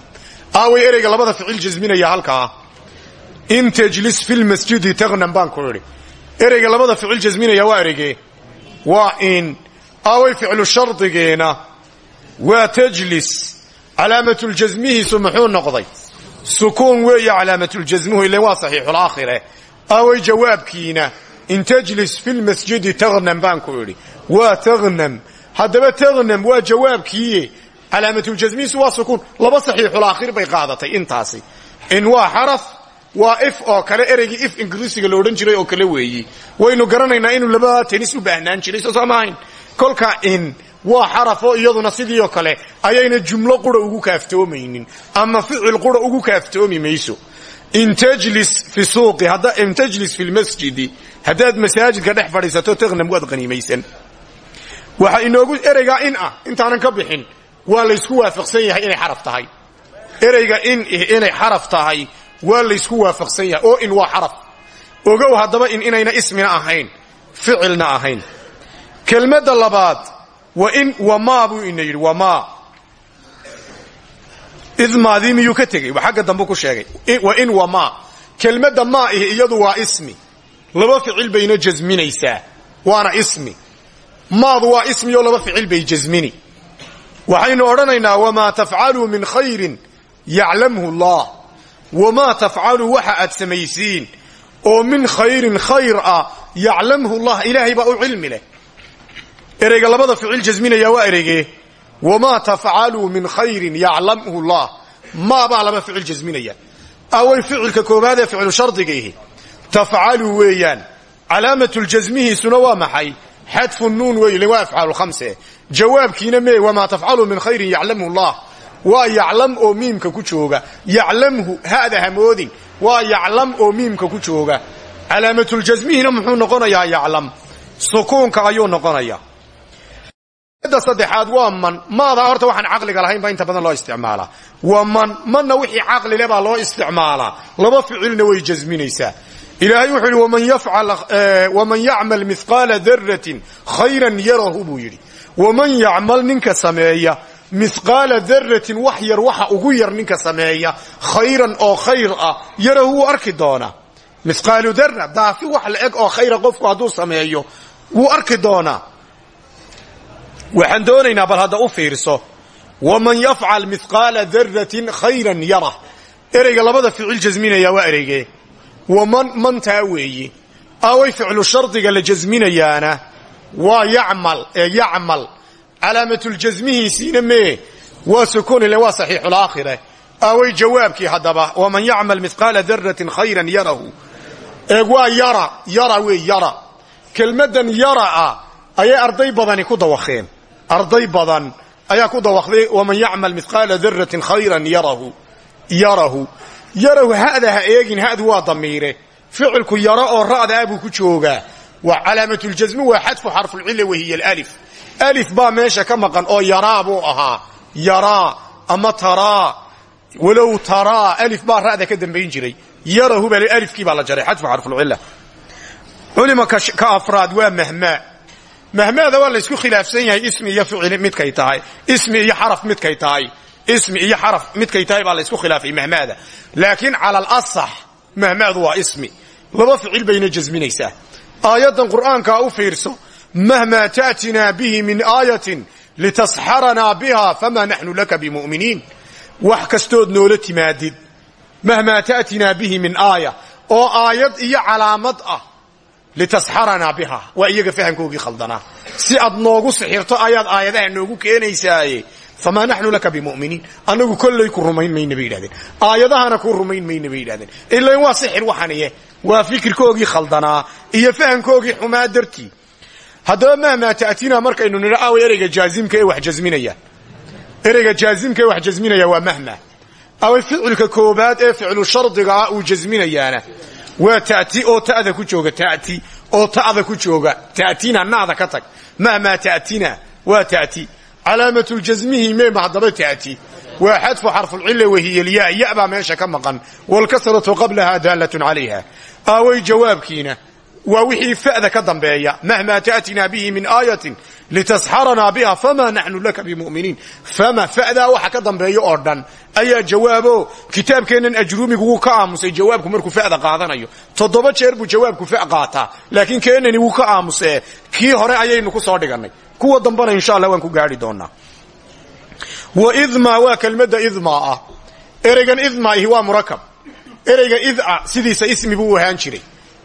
Aaway ereyga labada ficil jasminaya halkaa. In tajlis fi lmasjidi taghnam baan ku labada ficil jasminaya waa ereygee waa in aaway ficlu shardigeena waa tajlis calaamatuljasmihiisu muxuu noqday sukuun weeye calaamatuljasmuhu ilan waa saxiixulaakhire aaway jawaabkiina in tajlis fi lmasjidi taghnam baan ku idhi waa taghnam haddaba taghnam waa jawaabkiiye calaamatuljasmihiisu waa sukuun laba saxiixulaakhir bay qaadatay intaasi in waa xaraf waa if oo kale ereygii if ingiriisiga la odhan jiray oo kale weeyi waynu garanaynaa inuu laba tenis u baahnaan jiray soo soo kolka in waa xarafoo iyaduna sidii oo kale ayayna jumlo qura ugu kaaftoomaynin ama ficil qura ugu kaaftoomi mayso. In tajlis fi suuqi in tajlis fi lmasjidi haddaad masaajidka dhex fadhiisato taghnam waad qanimaysan waxa inoogu ereygaa in ah intaanan ka bixin waa laysku waafaqsan yahay inay xaraf tahay. Ereyga in inay xaraf tahay waa laysku waafaqsan yahay oo in waa xaraf. Ogow haddaba in inayna ismina ahayn ficilna ahayn kelmadda labaad wa in wamaa buu ina yidhi wamaa idmaadii miyuu ka tegey? Xagga dambu ku sheegay. Wa in wamaa kelmadda maa ihi iyadu waa ismi. Laba ficil bayna jasminaysaa. Waana ismi. Maadu waa ismi oo laba ficil bay jasmini. Waxaynu odhanaynaa wamaa tafcaluu min khayrin yaclamhu allah. Wamaa tafcaluu waxa aad samaysiin. Oo min khayrin khayr ah yaclamhu llah ilaahay baa u cilmi leh ereyga labada ficil jasminaya waa ereygee wamaa tafcaluu min khayrin yaclamhu llah maabaa laba ficil jasminaya. Away ficilka koobaad ee ficlu shardigaihi tafcaluu weeyaan calaamatuljasmihiisuna waa maxay? Xadfu nuun wey waa afcaal khamse. Jawaabkiina mee wamaa tafcaluu min khayrin yaclamhu llah waa yaclam oo miimka ku jooga. Yaclamhu hada hamoodin. Waa yaclam oo miimka ku jooga. Calaamatuljasmihina muxuu noqonayaa yaclam sukuunka ayuu noqonayaa da saddexaad waa man. Maadaa horta waxaan caqliga lahayn baa inta badan loo isticmaalaa. Waa man. Manna wixii caqlile baa loo isticmaalaa. Laba ficilna way jasminaysaa. Ilaahay wuxuu yidhi waman yacmal mihqaala daratin khayran yarahu buu yidhi. Waman yacmal ninka sameeya mihqaala daratin wax yar waxa ugu yar ninka sameeya khayran oo khayr ah yarahu arki doonaa. Mihqaalu dara daafi wax eg oo khayra qofku hadduu sameeyo wuu arki doonaa waxaan doonaynaa bal hadda u fiirso waman yafcal mihqaala daratin khayran yara. Ereyga labada ficil jasminaya waa ereygee. Waman mantaa weeyi? Away ficlu shardiga la jasminayaana? Waa yacmal ee yacmal. Calaamatuljasmihiisiina mee? Waa sukunile waa saxiixulaakhire away jawaabkii haddaba waman yacmal mihqaala daratin khayran yarahu. Waa yara yara wey yara. Kelmaddan yara'a ayay arday badani ku dawaqeen arday badan ayaa ku dawaqday waman yacmal mihqaala daratin khayran yarahu. Yarahu. Yarahu hada ha eegin hadu waa damiire. Ficilku yaro oo ra'da ah buu ku joogaa. Wa calaamatuljasmi waa xadfu xarfulcilla wahiya alif alif baa meesha ka maqan oo yaraa buu ahaa. Yaraa ama taraa walow taraa alif baa ra'da ka dambayn jiray. Yarahu baa alifkii baa la jaray xadfu xarfulcilla culima ka afraad waa mahmaa mahmaada waa laysku khilaafsan yahay ismi iyo ficil midkay tahay ismi iyo xaraf midkay tahay ismi iyo xaraf midkay tahay baa laysku khilaafay mahmaada laakiin cala alasax mahmaadu waa ismi. Laba ficil bayna jasminaysaa aayaddan qur'aankaa u fiirso mahmaa ta'tinaa bihi min aayatin litasxaranaa biha famaa naxnu laka bimu'miniin. Wax kastood noola timaadid. Mahmaa ta'tinaa bihi min aaya oo aayad iyo calaamad ah litasxaranaa biha. Waa iyaga fahamkoogii khaldanaa si aad noogu sixirto ayaad aayadaha noogu keenaysaaye. Famaa naxnu laka bimuminiin. Anagu kolley ku rumayn mayna bay yidhahdeen. Aayadahana ku rumayn mayna bay yidhahdeen. Ilan waa sixir waxaniye waa fikirkoogii khaldanaa iyo fahamkoogii xumaa dartii. Haddaba mahmaa ta'tiina markaynu nidho aaway ereyga jaazimka ee wax jasminaya ereyga jaazimka ee wax jasminaya waa mahma away ficilka koobaad ee ficlu shardiga ah waa ta'ti oo ta'da ku jooga ta'ti oo ta'da ku jooga ta'tina naada ka tag. Mahmaa ta'tina waa ta'ti. Calaamatuljasmihi meema haddaba ta'ti. Waa xadfu xarfulcila wahiyalyaa ya baa meesha ka maqan. Waalkasratu qablaha daalatun calayha. Aaway jawaabkiina. Waa wixii fa'da ka dambeeya. Mahmaa ta'tinaa bihi min aayatin litasxaranaa biha famaa naxnu laka bimuminiin fama fa'daa waxa ka dambeeya oo dhan. Ayaa jawaabo kitaabkeennan ajruumigu wuu ka aamusay jawaabku markuu fa'da qaadanayo. Toddoba jeer buu jawaabku fa qaataa laakiin keenani wuu ka aamusee kii hore ayaynu ku soo dhigannay. Kuwa dambana insha allah waan ku gaari doonaa wa idma waa kelmadda idma ah. Ereygan idmaihi waa murakab ereyga u ahaan jiray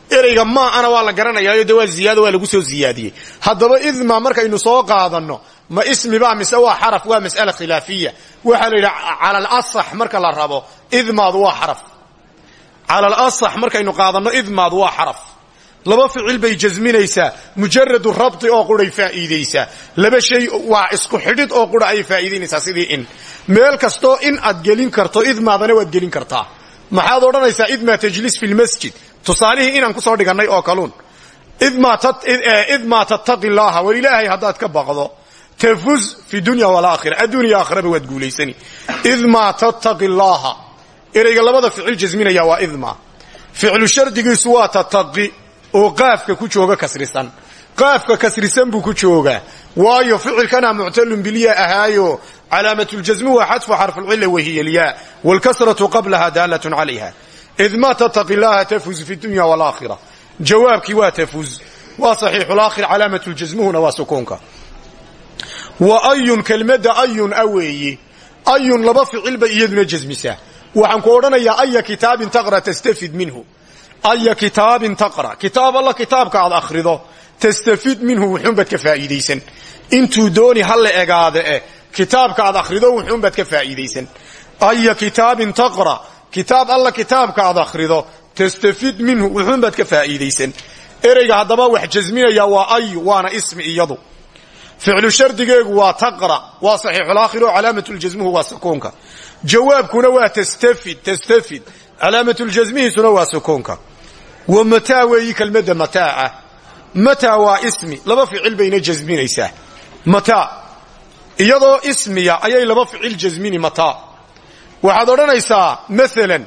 ereyga maana waa la garanayaayo de waa ziyaado waa lagu soo ziyaadiyey. Haddaba idma markaynu soo qaadanno ma ismiba mise waa xaraf waa mas'ala khilaafiya. Waxaa la yidhi cala marka la rabo idmaadu waa xaraf. Cala alasax markaynu qaadanno idmaadu waa xaraf. Laba ficil bay jasminaysaa mujaradu rabti oo quray faa'iidaysaa. Laba shay waa isku xidhid oo qura ayay sidii in. Meel kastoo in aad gelin karto idmaadana waad gelin kartaa. Maxaad odhanaysaa idmaa tajlis fi lmasjid tusaalihii inaan ku soo dhigannay oo kaluun. Idmaa tattaqi llaaha war ilaahay haddaad ka baqdo tafuz fi dunya walaakhira adduuniya aakhiraba waad guulaysani. Idmaa tattaqi llaaha ereyga labada ficil jasminaya waa idmaa ficlu shardigiisu waa tattaqi oo qaafka ku jooga kasrisan. Qaafka kasrisan buu ku joogaa waayo ficilkana muctalun bilya ahaayo. Calaamatuljasmi waa xadfu xarfulcila wahiya lyaa waalkasratu qablaha daalatun calayha id ma tattaqi llaha tafuz fi dunya walaakhira jawaabkii waa tafuz waa saxiixulaakhir calaamatuljasmuhuna waa sukuunka wa ayun kelmadda ayun a weeye ayun laba ficil bay iyaduna jasmisaa waxaan ku odhanayaa aya kitaabin taqra tastafid minhu aya kitaabin taqra kitaab alla kitaabka aad akhrido tastafid minhu wuxuunbaad ka faa'iidaysan intuu dooni ha la egaade eh kitaabka aad akhrido wuxuunbaad ka faa'iidaysan aya kitaab alla kitaabka aad akhrido tastafid minhu wuxuunbaad ka faa'iidaysan. Ereyga haddaba wax jasminaya waa ayu waana ismi iyadu. Ficlu shardigeegu waa taqra waa saxiixulaakhir oo calaamatuljasmuhu waa sukuunka. Jawaabkuna waa tastafid tastafid. Calaamatuljasmihiisuna waa sukuunka. Wa mataa weeyi kelmadda mataaah mataa waa ismi laba ficil bayna jasminaysaa mataa. Iyadoo ismiya ayay laba ficil waxaad odhanaysaa maalan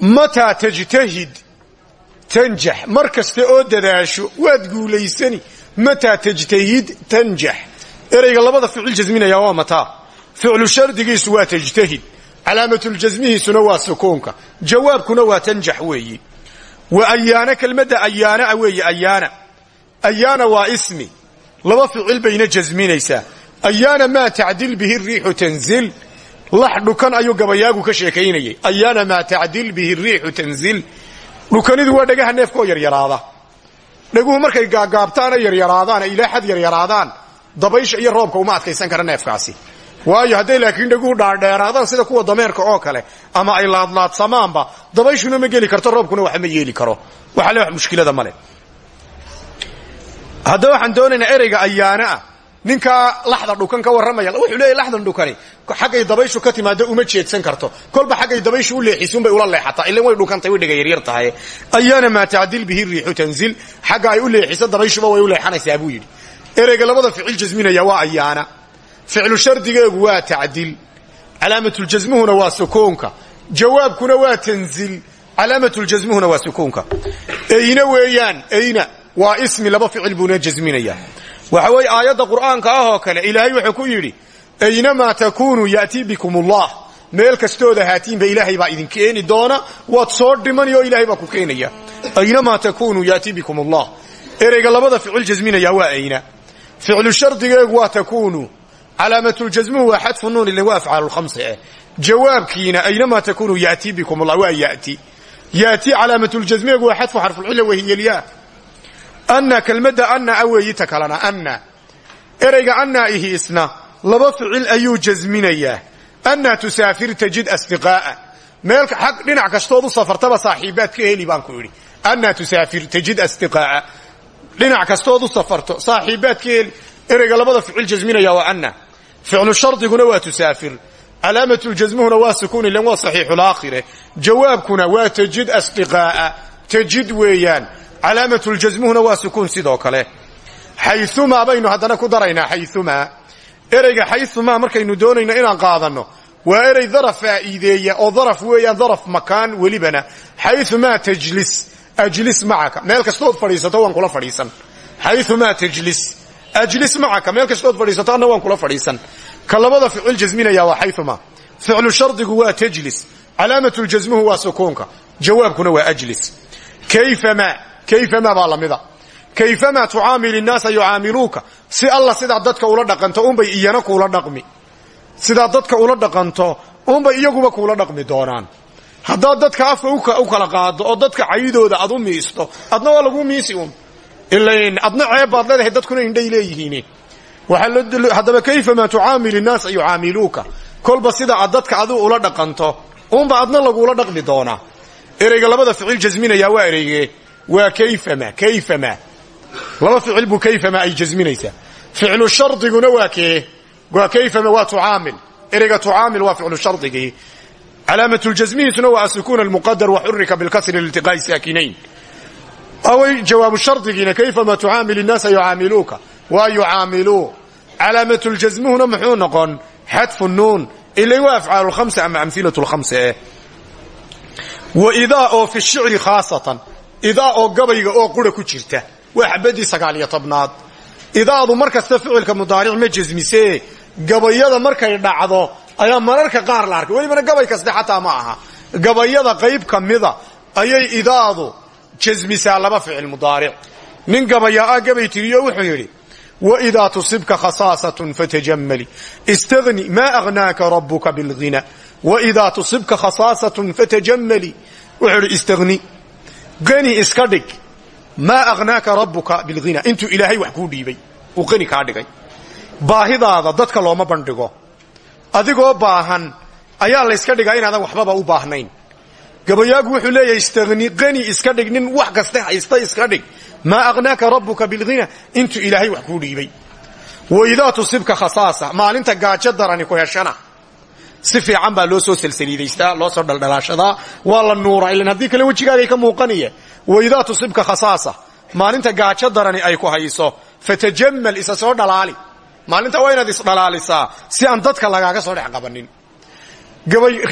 mataa tajtahid tanjax mar kasta oo dadaasho waad guulaysani mataa tajtahid tanjax ereyga labada ficil jasminaya waa mataa ficlu shardigiisu waa tajtahid. Calaamatuljasmihiisuna waa sukuunka. Jawaabkuna waa tanjax weeyi. Wa ayaana kelmadda ayaanaa weeye ayaana ayaana waa ismi. Laba ficil bayna jasminaysaa ayaana maa tacdil bihi riixu tanzil lax dhukan ayuu gabayaagu ka sheekaynayay. Ayaana maa tacdil bihi riixu tanzil. Dhukanidu waa dhagaha neefkaoo yaryaraada. Dhaguhu markay gaagaabtaana yaryaraadaana ilaa xad yaryaraadaan dabaysha iyo roobka uma adkaysan kara neefkaasi. Waayo hadday laakiin dhaguhu dhaadheeraadaan sida kuwa dameerka oo kale ama ay laadlaadsamaanba dabayshuna ma geli karto roobkuna wax ma yeeli karo. Waxa le wax mushkilada male haddaba waxaan ayaana ah ninkaa laxda dhukan ka warramaya wuxuu leeyahy laxdan dhukani xaggay dabayshu ka timaado uma jeedsan karto. Kolba xaggay dabayshu u leexisunbay ula leexataa ilan way dhukantay way dhiga yaryar tahay. Ayaana maa tacdil bihi riixu tanzil xagga u leexiso dabayshuba way u leexanaysaa buu yidhi. Ereyga labada ficil jasminaya waa ayaana. Ficlu shardigeegu waa tacdil calaamatuljasmuhuna waa sukuunka. Jawaabkuna waa tanzil calaamatuljasmuhuna waa sukuunka. Eyna weeyaan eyna waa ismi laba ficil buuna jasminaya waxa weeye aayadda qur'aanka ah oo kale ilaahay wuxuu ku yidhi aynamaa takuunuu ya'tii bikum ullah meel kastooda haatiinba ilaahay baa idin keeni doona waad soo dhimani oo ilaahay baa ku keenaya. Aynamaa takuunuu ya'tii bikum ullah ereyga labada ficil jasminaya waa ayna. Ficlu shardigeegu waa takuunu. Calaamatuljasmuhu waa xadfu nuun ila waa afcaal lkhamsa eh jawaabkiina aynamaa takuunuu ya'tii bikum ullah waa ya'ti. Ya'ti calaamatuljasmigeegu waa xadfu xarfulcilla wahiyalyaa anna kelmadda anna a weeyi ta kalena anna ihi isna laba ficil ayuu jasminayaa annaa tusaafir tajid asdiqaa'a meel xag dhinac kastood u safartaba saaxiibaad ka heli baan ku idhi annaa tusaafir tajid asdiqaa'a dhinac kastood u safarto saaxiibaadka heli ereyga labada ficil jasminaya waa anna ficlu shardiguna waa tusaafir calaamatljasmuhuna waa sukuun ilan waa saxiixulaakhire jawaabkuna waa tajid asdiqaa'a tajid weeyaan calaamatljasmuhuna waa sukuun sidoo kale. Xayumaa baynu haddana ku daraynaa xayumaa ereyga xayumaa markaynu doonayno inaan qaadanno waa erey daraf faa'iideeya oo daraf weeyaan daraf makaan welibana. Xayumaa tajlis. Ajlis macaka. Meel kastood fadhiisato waan kula fadhiisan. Xayumaa tajlis. Ajlis macaka. Meel kastood fadhiisato anna kula fadhiisan. Ka labada ficil jasminaya waa xayumaa ficlu shardigu waa tajlis. Calaamatljasmuhu waa sukuunka. Jawaabkuna waa ajlis. Kayfamaa kayfamaa baa lamida kayfamaa tucaamil innaasa yucaamiluuka si alla sidaa dadka ula dhaqanto unbay iyana kuula dhaqmi. Sidaa dadka ula dhaqanto unbay iyaguba kuula dhaqmi doonaan. Haddaad dadka afka u kala qaado oo dadka cayidooda aad u miisto adna waa lagu miisi un. Ilayn adna ceeb baad leedahay dadkuna indhay leeyihiin haddaba kayfamaa tucaamil innaasa yucaamiluuka kolba sida dadka adigu ula dhaqanto unba adna lagula dhaqmi doonaa. Ereyga labada ficil jasminaya waa ereyge waa kayfama kayfama. Laba ficil buu kayfama ay jasminaysaa. Ficlu shardiguna waa kee? Waa kayfama waa tucaamil. Ereyga tucaamil waa ficlu shardigii. Calaamatljasmihiisuna waa asukuun almuqadar wa xurika bilkasri liltiqaa'i saakinayn. Away jawaabu shardigiina kayfama tucaamil innaasa yucaamiluuka? Waa yucaamiluu calaamatljasmuhuna muxuu noqon? Xadfu nuun. Ila waa afcaal lhamsa ama amhilat lhamsa eh wa idaa oo fi shicri khaasatan idaa oo gabayga oo qura ku jirta waa xabadii sagaaliyo tobnaad idaadu mar kasta ficilka mudaaric ma jasmisee gabayada markay dhacdo ayaa mararka qaar la arkay welibana gabay kaste xataa ma gabayada qayb ka ayay idaadu jasmisaa laba ficil mudaaric nin gabayaa ah gabay tiriyo wuxuu yidhi waidaa tusibka khasaasatun fatajamali istagni maa aghnaaka rabuka bilghina waidaa tusibka khasaasatun fatajamali wuxuu idhi qani iska dhig. Maa aghnaaka rabbuka bilghina. Intuu ilaahay wax kuu dhiibay uu qani kaa dhigay. Baahidaada dadka looma bandhigo. Adigoo baahan ayaa layska dhigaa inaadan waxbaba u baahnayn. Gabayaagu wuxuu leeyahay istagni qani iska dhig nin wax kaste haysta iska dhig. Maa aghnaaka rabbuka bilghina. Intuu ilaahay wax kuu dhiibay. Waidaa tusibka khasaasa maalinta gaajo darani ku heshana si fiican baa loo soo salsaliidaystaa loo soo dhaldhalaashadaa waa la nuuraa. Ilan haddii kale wejigaagay ka muuqanaya waidaa tusibka khasaasa maalinta gaajo darani ay ku hayso fatajamal isa soo dhalaali. Maalinta waa inaad isdhalaalisaa si aan dadka lagaaga soo dhex qabanin.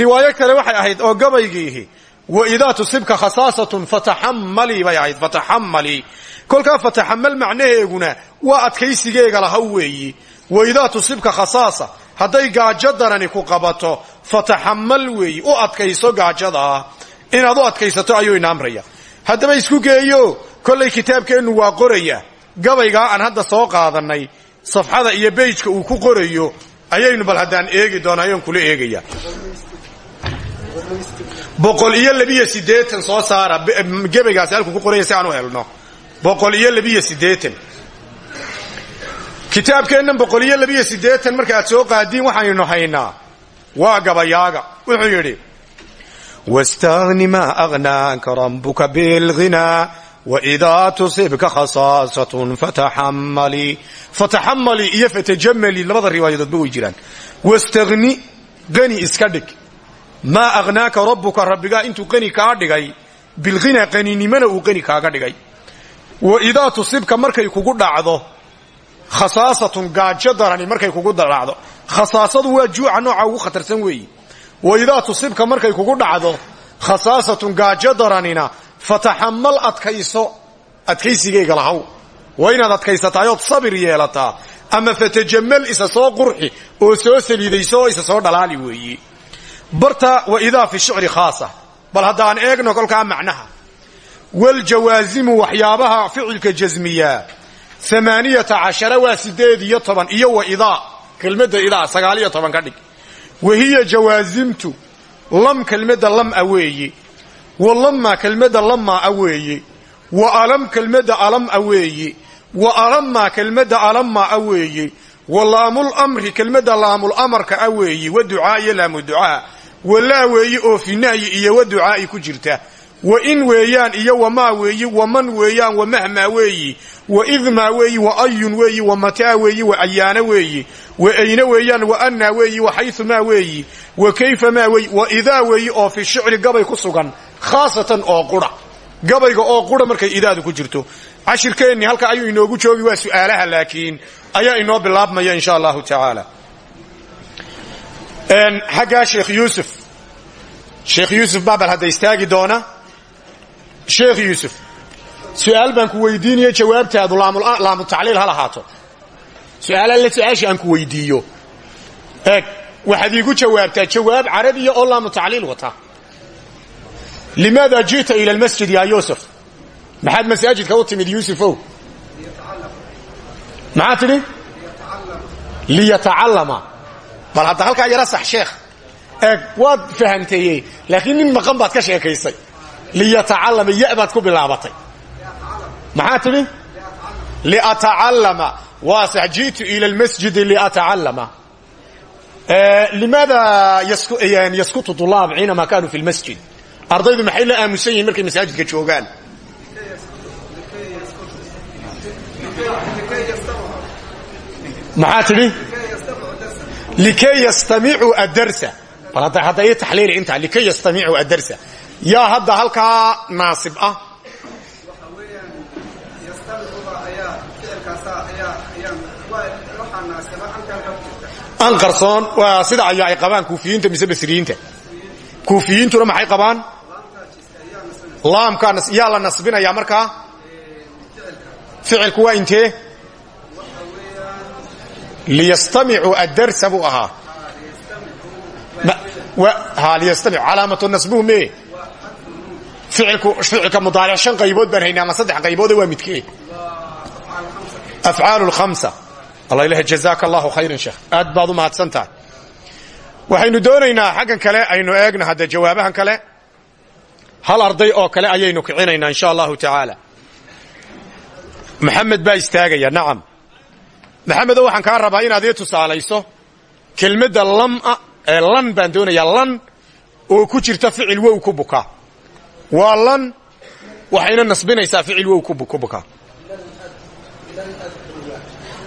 Riwaayo kale waxay ahayd oo gabaygiihi waidaa tusibka khasaasatun fataxammalii bay ahayd fataxammalii kolkaa fataxamal macnaheeguna waa adkaysigeega lahaw weeyi. Waidaa tusibka khasaasa hadday gaajo darani ku qabato fataxamal weeyi u adkayso gaajadaa inaad u adkaysato ayuu ina amraya. Isku geeyo kollay kitaabkeennu waa qoraya. Gabaygaa aan hadda soo qaadannay safxada iyo beyjka uu ku qorayo ayaynu bal haddaan eegi doona ayaan eegaya. Boqol iyo labiyo siddeetan soo saara gebaygaasi halkuu ku qoraya si aan u helno. Boqol iyo labiyo siddeetan kitaabkeennan boqol iyo labiyo siddeetan marka aad soo qaadiin waxaynu haynaa waa gabayaaga wuxuu yidhi wastagni maa aghnaaka rabbuka bilghinaa waidaa tusibka khasaasatun fataxammalii fataxammalii iyo fatajamalii labada riwaayadoodba way jiraan. Wastagni qani iska dhig. Maa aghnaaka rabbuka rabbigaa intuu qani kaa dhigay bilghinaa qaninimana uu qani kaaga dhigay. Waidaa tusibka markay kugu dhacdo khasaasatun gaajo darani markay kugu dhacdo. Khasaasadu waa juuca nooca ugu khatarsan weeyi. Waidaa tusibka markay kugu dhacdo khasaasatun gaajo daranina fataxamal adkayso adkaysigeyga lahaw waa inaad adkaysataayood sabir yeelataa ama fatajamal isa soo qurxi oo soo saliidayso oo isa soo dhalaali weeyi. Barta waidaa fi shicri khaasa. Bal haddaan eegno kolkaa macnaha. Waljawaazimu waxyaabaha ficilka jasmiyaa amaaniyata cashara waa sideed iyo toban iyo waidaa kelmadda idaa sagaaliyo toban ka dhig. Wahiya jawaasimtu lam kelmadda lam a weeye wa lamma kelmadda lamma a weeye wa alam kelmadda alam a weeye wa alamma kelmadda alamma a weeye wa laamul-amri kelmadda laamul-amarka a weeye wa ducaa iyo laamu walaa weeye oo iyo wa ducaa'i ku jirta wa in weeyaan iyo wamaa weeyi waman weeyaan wa mahmaa weeyi wa idmaa weeyi wa ayun weeyi wa mataa weeyi wa ayaana weeyi wa ayna weeyaan wa annaa weeyi wa xayumaa weeyi wa kayfamaa weeyi wa idaa weeyi oo fi shicri gabay ku sugan khaasatan oo qura gabayga oo qura markay idaadu ku jirto cashirkeennii halka ayuu inoogu joogi waa su'aalaha laakiin ayaa inoo bilaabmaya insha allahu tacaala xaggaa sheekh yuusuf sheekh yuusuf baabal hadda istaagi doona sheekh yuusuf su'aal baan ku weydiinaya jawaabtaadu laamu tacliil ha lahaato. Su'aalalle su'aasha aan ku weydiiyo. Eeg waxaad iigu jawaabtaa jawaab carabiya oo laamu tacliil wata. Limaada ji'ta ila almasjid ya yuusuf? Maxaad masaajidka u timid yuusufow maxaa tidhi? Liyatacallama. Bal hadda halkaa yara sax sheekh eeg waad fahamteeyey laakiin nin maqan baad ka sheekaysay liyatacallama ya baad ku bilaabatay. Maxaa tidhi liatacallama waa sax ji'tu ila almasjidi liatacallama limaada yaskutu tulaab xiinama kaanuu fi lmasjid ardaydu maxay la aamusan yihiin markay masaajidka joogaan? Maxaa tidhi likay yastamicuu adarsa bal hadda ii taxliili intaa likay yastamicuu adarsa yaa hadda halkaa naasib ah. An qarsoon waa sida ayaa ay qabaan kuufiyiinta mise basriyiinta? Kuufiyiintuna maxay qabaan? Laamkaa yaa la nasbinayaa markaa ficilku waa intee liyastamicuu addarsa buu ahaa. liyastamic calaamatu nasbuhu mee ficilka mudaaric shan qaybood baan haynaa ama saddex qayboode waa midkee? Afcaalu lkhamsa alla jazaaka allahu khayran sheekh. Aad baad u mahadsan waxaynu doonaynaa xaggan kale aynu eegna hadda jawaabahan kale. Hal arday oo kale ayaynu kicinaynaa insha allahu tacaala. Maxamed baa istaagaya nacam. Maxamedo waxaan kaa rabaa inaad ii tusaalayso kelmadda lama ee lan baan doonayaa lan oo ku jirta ficil wow ku buka waa lan. Waxayna nasbinaysaa ficil wow ku buka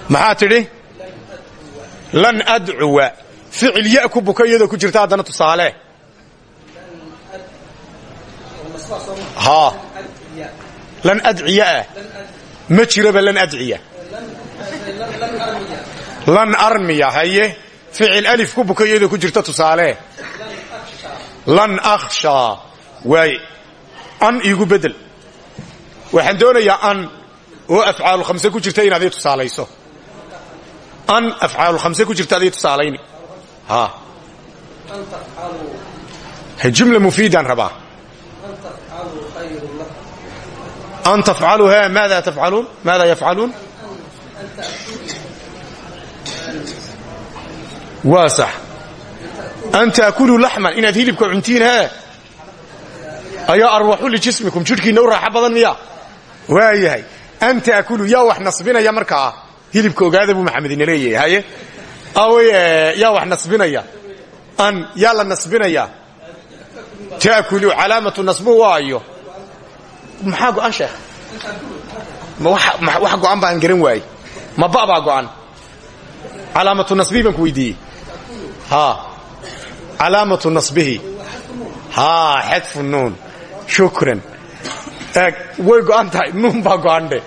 maxaa tidhi? Lan adcuwa ficil ya ku buka iyadoo ku jirta haddana tusaale. Lan adciyaah ma jiraba lan adciya lan armiya haye? Ficil alif ku buka iyadoo ku jirta an iigu bedel. Waxaan doonayaa an oo afcaalu khamse ku jirta inaad ii tusaalayso. An afcaalu khamse ku jirta ad ii tusaalayni. Ha. Jumla mufiidaan rabaa. An tafcaluu he maada tafcaluun maada yafcaluun waa sax an taakuluu laxman inaad hilibka cuntiin hee ayaa arwaxu lijismikum jidhkiinna u raaxo badan miya waa yahay an taakuluu yaa wax nasbinaya markaa hilibka ogaada buu maxamed ina leeyahay haye yaa wax nasbinaya. An yaa la nasbinaya. Taakulu calaamatu nasbuhu waayo. Maxaa go'an sheekh? Wax go'an baan garan waayey. Ma ba baa go'an calaamatu nasbihi baan ku weydiiyey. Ha calaamatu nasbihi. Ha xadfu nuun shukran way go'an tahay nuun baa go'an dhe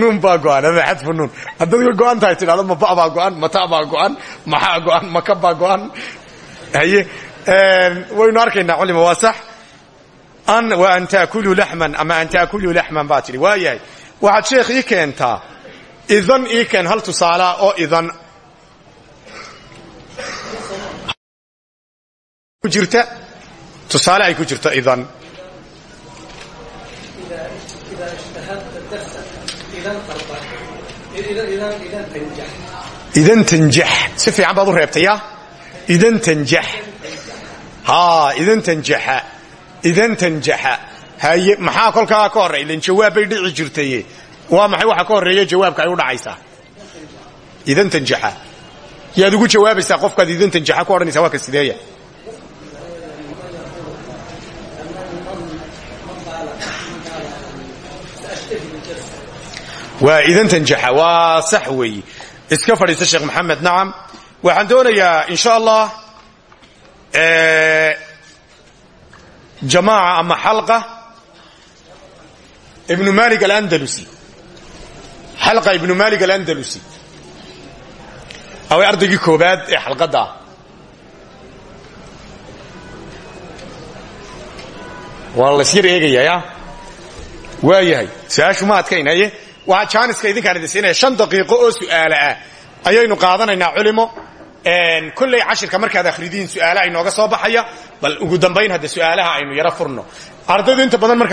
nuun baa go'an ama xadfu nuun haddaad way go'an tahay tidhahdo ma ba baa go'an ma ta baa go'an maxaa go'an ma ka baa go'an haye waynu culima waa sax an wa an taakuluu laxman ama an taakuluu laxman baa tidhi waa sheekh ii idan ii hal tusaalaa oo idan jirta tusaale ay ku jirto idan idan tanjax si fiican baad u reebtaya idan tanjax haa idan tanjaxa idan tanjaxa haye maxaa kolkaa ka horray ilan jawaab bay dhici jirtaye waa maxay waxa ka horreeya jawaabka ay u dhacaysaa idan tanjaxa yaad ugu jawaabaysaa qofkaad idan tanjaxa ku odhanaysaa waa ka sideeya waa idan tanjaxa waa sax weeye iska fadhiista sheekh maxamed nacam waxaan doonayaa in sha allah jamaaca ama xalqa ibnu malik alandalusi. Xalqa ibnu malik alandalusi. Away ardaygii koobaad ee xalqadda. Ah waa lasyar eegayaa waa yahay. Su'aashu ma adkaynaye waa jaaniska idinkaan idin siinaya shan daqiiqo oo su'aala ah. Ayaynu qaadanaynaa culimo. Kolley cashirka markaad akhridiin su'aalaha inooga soo baxaya. Bal ugu dambayn hadda su'aalaha aynu yaro furno. Ardaydu inta badan markaan